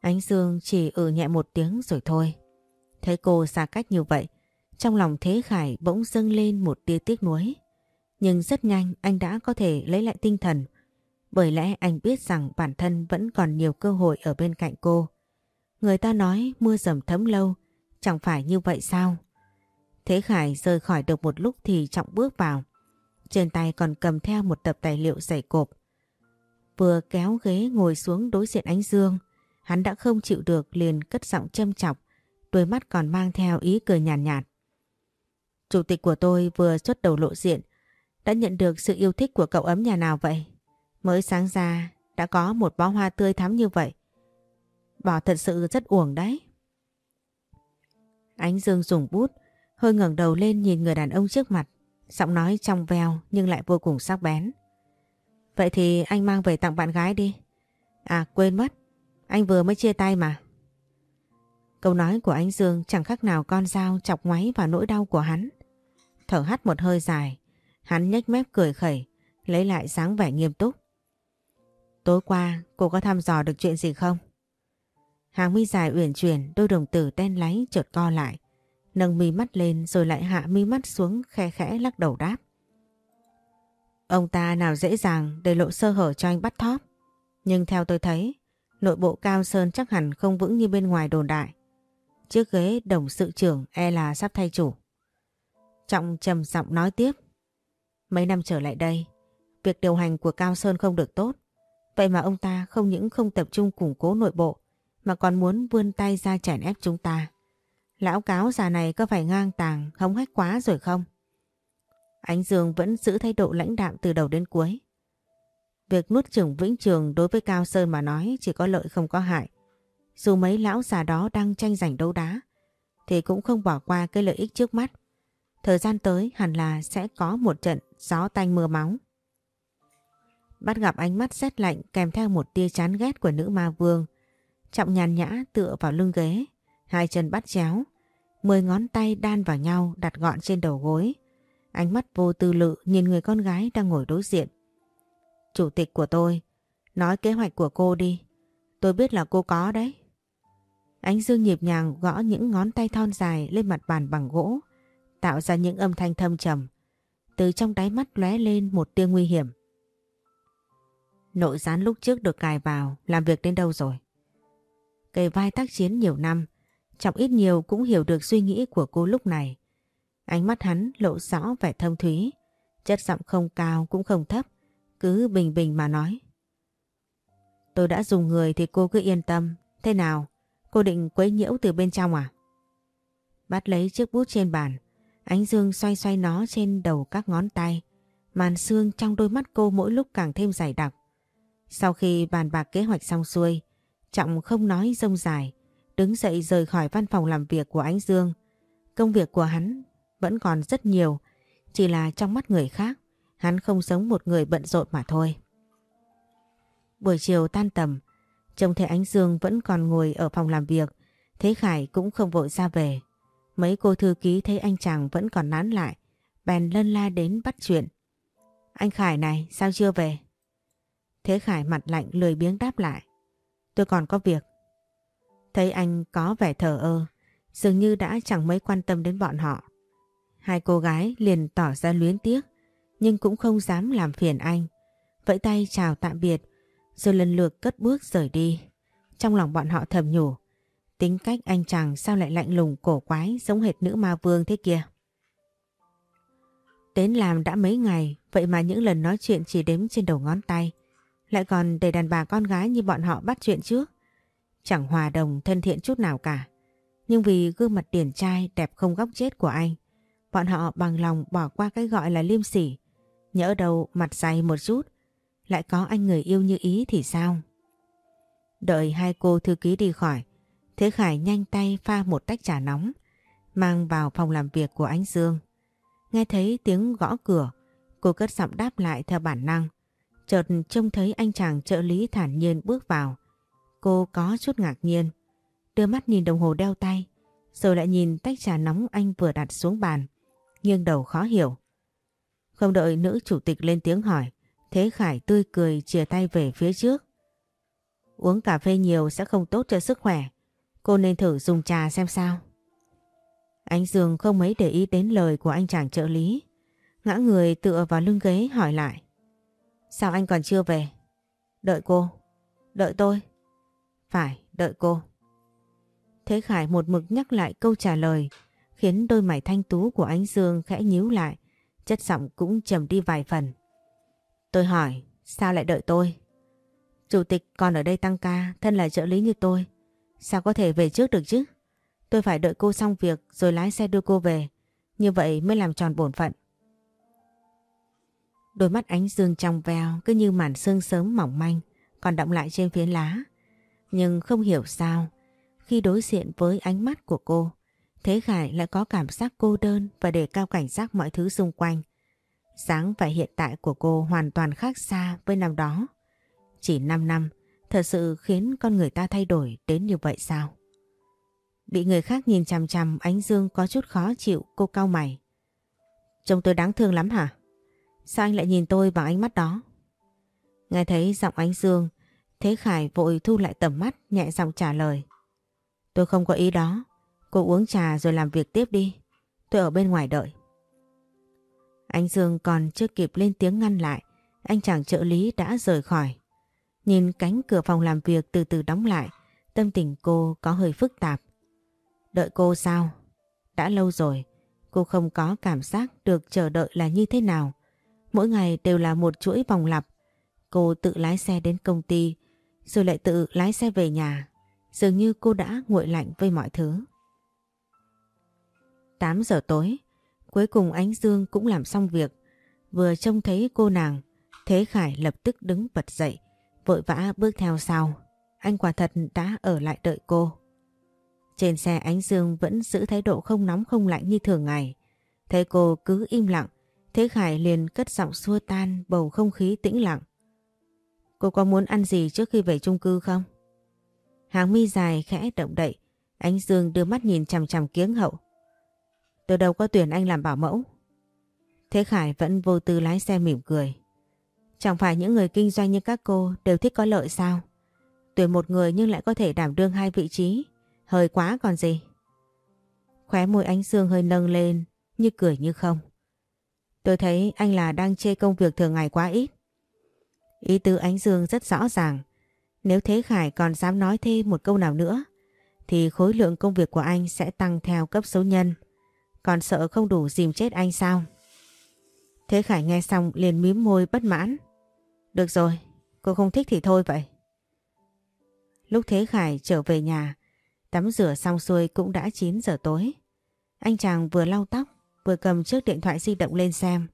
Ánh Dương chỉ ừ nhẹ một tiếng rồi thôi. Thấy cô xa cách như vậy, trong lòng Thế Khải bỗng dâng lên một tia tiếc nuối. Nhưng rất nhanh anh đã có thể lấy lại tinh thần bởi lẽ anh biết rằng bản thân vẫn còn nhiều cơ hội ở bên cạnh cô. Người ta nói mưa dầm thấm lâu, chẳng phải như vậy sao? Thế Khải rời khỏi được một lúc thì trọng bước vào. Trên tay còn cầm theo một tập tài liệu dày cộp. Vừa kéo ghế ngồi xuống đối diện ánh dương, hắn đã không chịu được liền cất giọng châm chọc, đôi mắt còn mang theo ý cười nhàn nhạt, nhạt. Chủ tịch của tôi vừa xuất đầu lộ diện, đã nhận được sự yêu thích của cậu ấm nhà nào vậy? Mới sáng ra đã có một bó hoa tươi thắm như vậy. Bỏ thật sự rất uổng đấy. Ánh Dương dùng bút, hơi ngẩng đầu lên nhìn người đàn ông trước mặt. Giọng nói trong veo nhưng lại vô cùng sắc bén. Vậy thì anh mang về tặng bạn gái đi. À quên mất, anh vừa mới chia tay mà. Câu nói của anh Dương chẳng khác nào con dao chọc ngoáy vào nỗi đau của hắn. Thở hắt một hơi dài, hắn nhếch mép cười khẩy, lấy lại dáng vẻ nghiêm túc. Tối qua cô có thăm dò được chuyện gì không? Hàng mi dài uyển chuyển, đôi đồng tử đen láy chợt co lại. Nâng mi mắt lên rồi lại hạ mi mắt xuống khe khẽ lắc đầu đáp. Ông ta nào dễ dàng để lộ sơ hở cho anh bắt thóp. Nhưng theo tôi thấy, nội bộ Cao Sơn chắc hẳn không vững như bên ngoài đồn đại. Chiếc ghế đồng sự trưởng e là sắp thay chủ. Trọng trầm giọng nói tiếp. Mấy năm trở lại đây, việc điều hành của Cao Sơn không được tốt. Vậy mà ông ta không những không tập trung củng cố nội bộ, mà còn muốn vươn tay ra chèn ép chúng ta. Lão cáo già này có phải ngang tàng, hống hách quá rồi không? Ánh Dương vẫn giữ thái độ lãnh đạm từ đầu đến cuối. Việc nuốt chửng vĩnh trường đối với Cao Sơn mà nói chỉ có lợi không có hại. Dù mấy lão già đó đang tranh giành đấu đá, thì cũng không bỏ qua cái lợi ích trước mắt. Thời gian tới hẳn là sẽ có một trận gió tanh mưa máu. Bắt gặp ánh mắt rét lạnh kèm theo một tia chán ghét của nữ ma vương. Trọng nhàn nhã tựa vào lưng ghế, hai chân bắt chéo, mười ngón tay đan vào nhau đặt gọn trên đầu gối. Ánh mắt vô tư lự nhìn người con gái đang ngồi đối diện. Chủ tịch của tôi, nói kế hoạch của cô đi. Tôi biết là cô có đấy. Ánh dương nhịp nhàng gõ những ngón tay thon dài lên mặt bàn bằng gỗ, tạo ra những âm thanh thâm trầm. Từ trong đáy mắt lóe lên một tia nguy hiểm. Nội gián lúc trước được cài vào, làm việc đến đâu rồi? Cây vai tác chiến nhiều năm, Trọng ít nhiều cũng hiểu được suy nghĩ của cô lúc này. Ánh mắt hắn lộ rõ vẻ thâm thúy, chất giọng không cao cũng không thấp, cứ bình bình mà nói. Tôi đã dùng người thì cô cứ yên tâm, thế nào, cô định quấy nhiễu từ bên trong à? Bắt lấy chiếc bút trên bàn, ánh dương xoay xoay nó trên đầu các ngón tay, màn xương trong đôi mắt cô mỗi lúc càng thêm dày đặc. Sau khi bàn bạc kế hoạch xong xuôi, Trọng không nói rông dài, đứng dậy rời khỏi văn phòng làm việc của Ánh Dương. Công việc của hắn vẫn còn rất nhiều, chỉ là trong mắt người khác, hắn không giống một người bận rộn mà thôi. Buổi chiều tan tầm, trông thấy Ánh Dương vẫn còn ngồi ở phòng làm việc, Thế Khải cũng không vội ra về. Mấy cô thư ký thấy anh chàng vẫn còn nán lại, bèn lân la đến bắt chuyện. Anh Khải này, sao chưa về? Thế Khải mặt lạnh lười biếng đáp lại. Tôi còn có việc. Thấy anh có vẻ thờ ơ, dường như đã chẳng mấy quan tâm đến bọn họ. Hai cô gái liền tỏ ra luyến tiếc, nhưng cũng không dám làm phiền anh. Vẫy tay chào tạm biệt, rồi lần lượt cất bước rời đi. Trong lòng bọn họ thầm nhủ, tính cách anh chàng sao lại lạnh lùng cổ quái giống hệt nữ ma vương thế kia. Đến làm đã mấy ngày, vậy mà những lần nói chuyện chỉ đếm trên đầu ngón tay. Lại còn để đàn bà con gái như bọn họ bắt chuyện trước. Chẳng hòa đồng thân thiện chút nào cả. Nhưng vì gương mặt điển trai đẹp không góc chết của anh, bọn họ bằng lòng bỏ qua cái gọi là liêm sỉ. Nhỡ đầu mặt dày một chút, lại có anh người yêu như ý thì sao? Đợi hai cô thư ký đi khỏi, Thế Khải nhanh tay pha một tách trà nóng, mang vào phòng làm việc của anh Dương. Nghe thấy tiếng gõ cửa, cô cất giọng đáp lại theo bản năng. Chợt trông thấy anh chàng trợ lý thản nhiên bước vào. Cô có chút ngạc nhiên, đưa mắt nhìn đồng hồ đeo tay, rồi lại nhìn tách trà nóng anh vừa đặt xuống bàn, nghiêng đầu khó hiểu. Không đợi nữ chủ tịch lên tiếng hỏi, Thế Khải tươi cười chia tay về phía trước. Uống cà phê nhiều sẽ không tốt cho sức khỏe, cô nên thử dùng trà xem sao. Anh Dương không mấy để ý đến lời của anh chàng trợ lý, ngã người tựa vào lưng ghế hỏi lại. Sao anh còn chưa về? Đợi cô. Đợi tôi. Phải, đợi cô. Thế Khải một mực nhắc lại câu trả lời, khiến đôi mày thanh tú của ánh Dương khẽ nhíu lại, chất giọng cũng trầm đi vài phần. Tôi hỏi, sao lại đợi tôi? Chủ tịch còn ở đây tăng ca, thân là trợ lý như tôi. Sao có thể về trước được chứ? Tôi phải đợi cô xong việc rồi lái xe đưa cô về. Như vậy mới làm tròn bổn phận. Đôi mắt ánh dương trong veo cứ như màn sương sớm mỏng manh còn đọng lại trên phiến lá. Nhưng không hiểu sao, khi đối diện với ánh mắt của cô, Thế Khải lại có cảm giác cô đơn và để cao cảnh giác mọi thứ xung quanh. Sáng và hiện tại của cô hoàn toàn khác xa với năm đó. Chỉ 5 năm, thật sự khiến con người ta thay đổi đến như vậy sao? Bị người khác nhìn chằm chằm ánh dương có chút khó chịu cô cau mày. Trông tôi đáng thương lắm hả? Sao anh lại nhìn tôi bằng ánh mắt đó? Nghe thấy giọng ánh dương, Thế Khải vội thu lại tầm mắt nhẹ giọng trả lời. Tôi không có ý đó. Cô uống trà rồi làm việc tiếp đi. Tôi ở bên ngoài đợi. Anh Dương còn chưa kịp lên tiếng ngăn lại. Anh chàng trợ lý đã rời khỏi. Nhìn cánh cửa phòng làm việc từ từ đóng lại. Tâm tình cô có hơi phức tạp. Đợi cô sao? Đã lâu rồi. Cô không có cảm giác được chờ đợi là như thế nào. Mỗi ngày đều là một chuỗi vòng lặp. Cô tự lái xe đến công ty, rồi lại tự lái xe về nhà. Dường như cô đã nguội lạnh với mọi thứ. 8 giờ tối, cuối cùng ánh Dương cũng làm xong việc. Vừa trông thấy cô nàng, Thế Khải lập tức đứng bật dậy, vội vã bước theo sau. Anh quả thật đã ở lại đợi cô. Trên xe ánh Dương vẫn giữ thái độ không nóng không lạnh như thường ngày. Thấy cô cứ im lặng, Thế Khải liền cất giọng xua tan bầu không khí tĩnh lặng. Cô có muốn ăn gì trước khi về chung cư không? Hàng mi dài khẽ động đậy, ánh Dương đưa mắt nhìn chằm chằm kiếng hậu. Tôi đâu có tuyển anh làm bảo mẫu. Thế Khải vẫn vô tư lái xe mỉm cười. Chẳng phải những người kinh doanh như các cô đều thích có lợi sao? Tuyển một người nhưng lại có thể đảm đương hai vị trí. Hơi quá còn gì. Khóe môi ánh dương hơi nâng lên, như cười như không. Tôi thấy anh là đang chê công việc thường ngày quá ít. Ý tứ ánh dương rất rõ ràng. Nếu Thế Khải còn dám nói thêm một câu nào nữa, thì khối lượng công việc của anh sẽ tăng theo cấp số nhân. Còn sợ không đủ dìm chết anh sao? Thế Khải nghe xong liền mím môi bất mãn. Được rồi, cô không thích thì thôi vậy. Lúc Thế Khải trở về nhà, tắm rửa xong xuôi cũng đã 9 giờ tối. Anh chàng vừa lau tóc, vừa cầm chiếc điện thoại di động lên xem.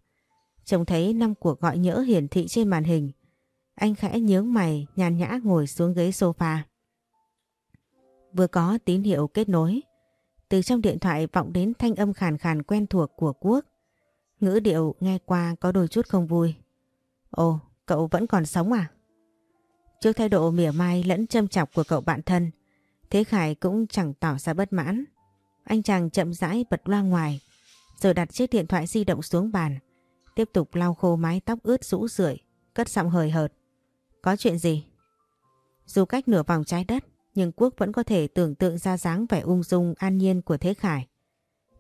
Trông thấy năm cuộc gọi nhỡ hiển thị trên màn hình. Anh khẽ nhướng mày, nhàn nhã ngồi xuống ghế sofa. Vừa có tín hiệu kết nối, từ trong điện thoại vọng đến thanh âm khàn khàn quen thuộc của Quốc. Ngữ điệu nghe qua có đôi chút không vui. Ồ, cậu vẫn còn sống à? Trước thái độ mỉa mai lẫn châm chọc của cậu bạn thân, Thế Khải cũng chẳng tỏ ra bất mãn. Anh chàng chậm rãi bật loa ngoài, rồi đặt chiếc điện thoại di động xuống bàn, tiếp tục lau khô mái tóc ướt rũ rượi, cất giọng hời hợt. Có chuyện gì? Dù cách nửa vòng trái đất, nhưng Quốc vẫn có thể tưởng tượng ra dáng vẻ ung dung an nhiên của Thế Khải.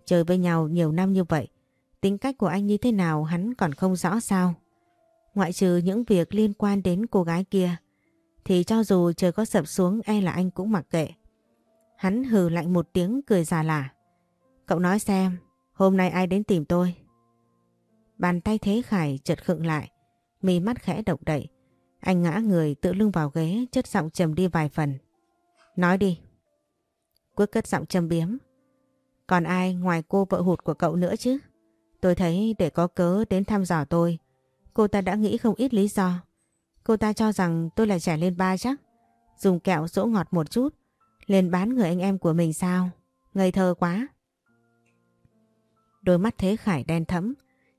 Chơi với nhau nhiều năm như vậy, tính cách của anh như thế nào hắn còn không rõ sao. Ngoại trừ những việc liên quan đến cô gái kia, thì cho dù trời có sập xuống e là anh cũng mặc kệ. Hắn hừ lạnh một tiếng cười già lả. Cậu nói xem, hôm nay ai đến tìm tôi? Bàn tay Thế Khải chợt khựng lại, mi mắt khẽ động đậy. Anh ngã người tự lưng vào ghế, chất giọng trầm đi vài phần. Nói đi. Quốc cất giọng châm biếm. Còn ai ngoài cô vợ hụt của cậu nữa chứ? Tôi thấy để có cớ đến thăm dò tôi, cô ta đã nghĩ không ít lý do. Cô ta cho rằng tôi là trẻ lên ba chắc. Dùng kẹo dỗ ngọt một chút, lên bán người anh em của mình sao? Ngây thơ quá. Đôi mắt Thế Khải đen thẫm,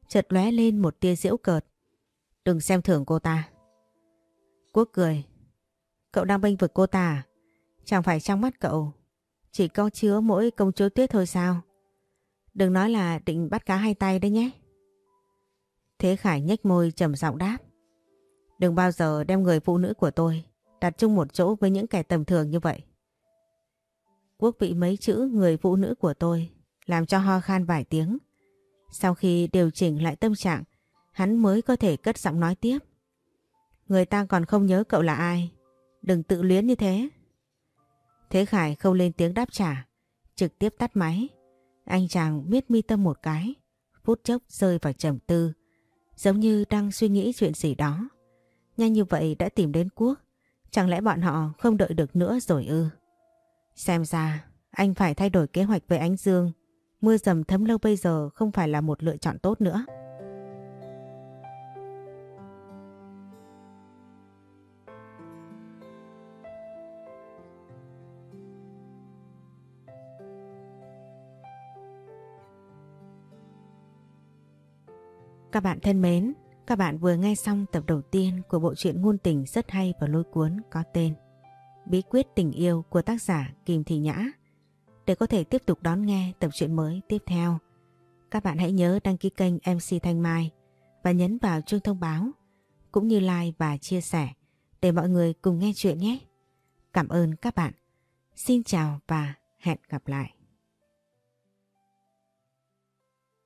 chợt lóe lên một tia diễu cợt. Đừng xem thường cô ta. Quốc cười. Cậu đang bênh vực cô ta à? Chẳng phải trong mắt cậu chỉ có chứa mỗi công chúa tuyết thôi sao? Đừng nói là định bắt cá hai tay đấy nhé. Thế Khải nhếch môi trầm giọng đáp. Đừng bao giờ đem người phụ nữ của tôi đặt chung một chỗ với những kẻ tầm thường như vậy. Quốc bị mấy chữ người phụ nữ của tôi làm cho ho khan vài tiếng. Sau khi điều chỉnh lại tâm trạng, hắn mới có thể cất giọng nói tiếp. Người ta còn không nhớ cậu là ai. Đừng tự luyến như thế. Thế Khải không lên tiếng đáp trả, trực tiếp tắt máy. Anh chàng miết mi tâm một cái, phút chốc rơi vào trầm tư, giống như đang suy nghĩ chuyện gì đó. Nhanh như vậy đã tìm đến Quốc, chẳng lẽ bọn họ không đợi được nữa rồi ư? Xem ra, anh phải thay đổi kế hoạch với Ánh Dương. Mưa dầm thấm lâu bây giờ không phải là một lựa chọn tốt nữa. Các bạn thân mến, các bạn vừa nghe xong tập đầu tiên của bộ truyện ngôn tình rất hay và lôi cuốn có tên Bí quyết tình yêu của tác giả Kim Thị Nhã. Để có thể tiếp tục đón nghe tập truyện mới tiếp theo, các bạn hãy nhớ đăng ký kênh MC Thanh Mai và nhấn vào chuông thông báo cũng như like và chia sẻ để mọi người cùng nghe chuyện nhé. Cảm ơn các bạn. Xin chào và hẹn gặp lại.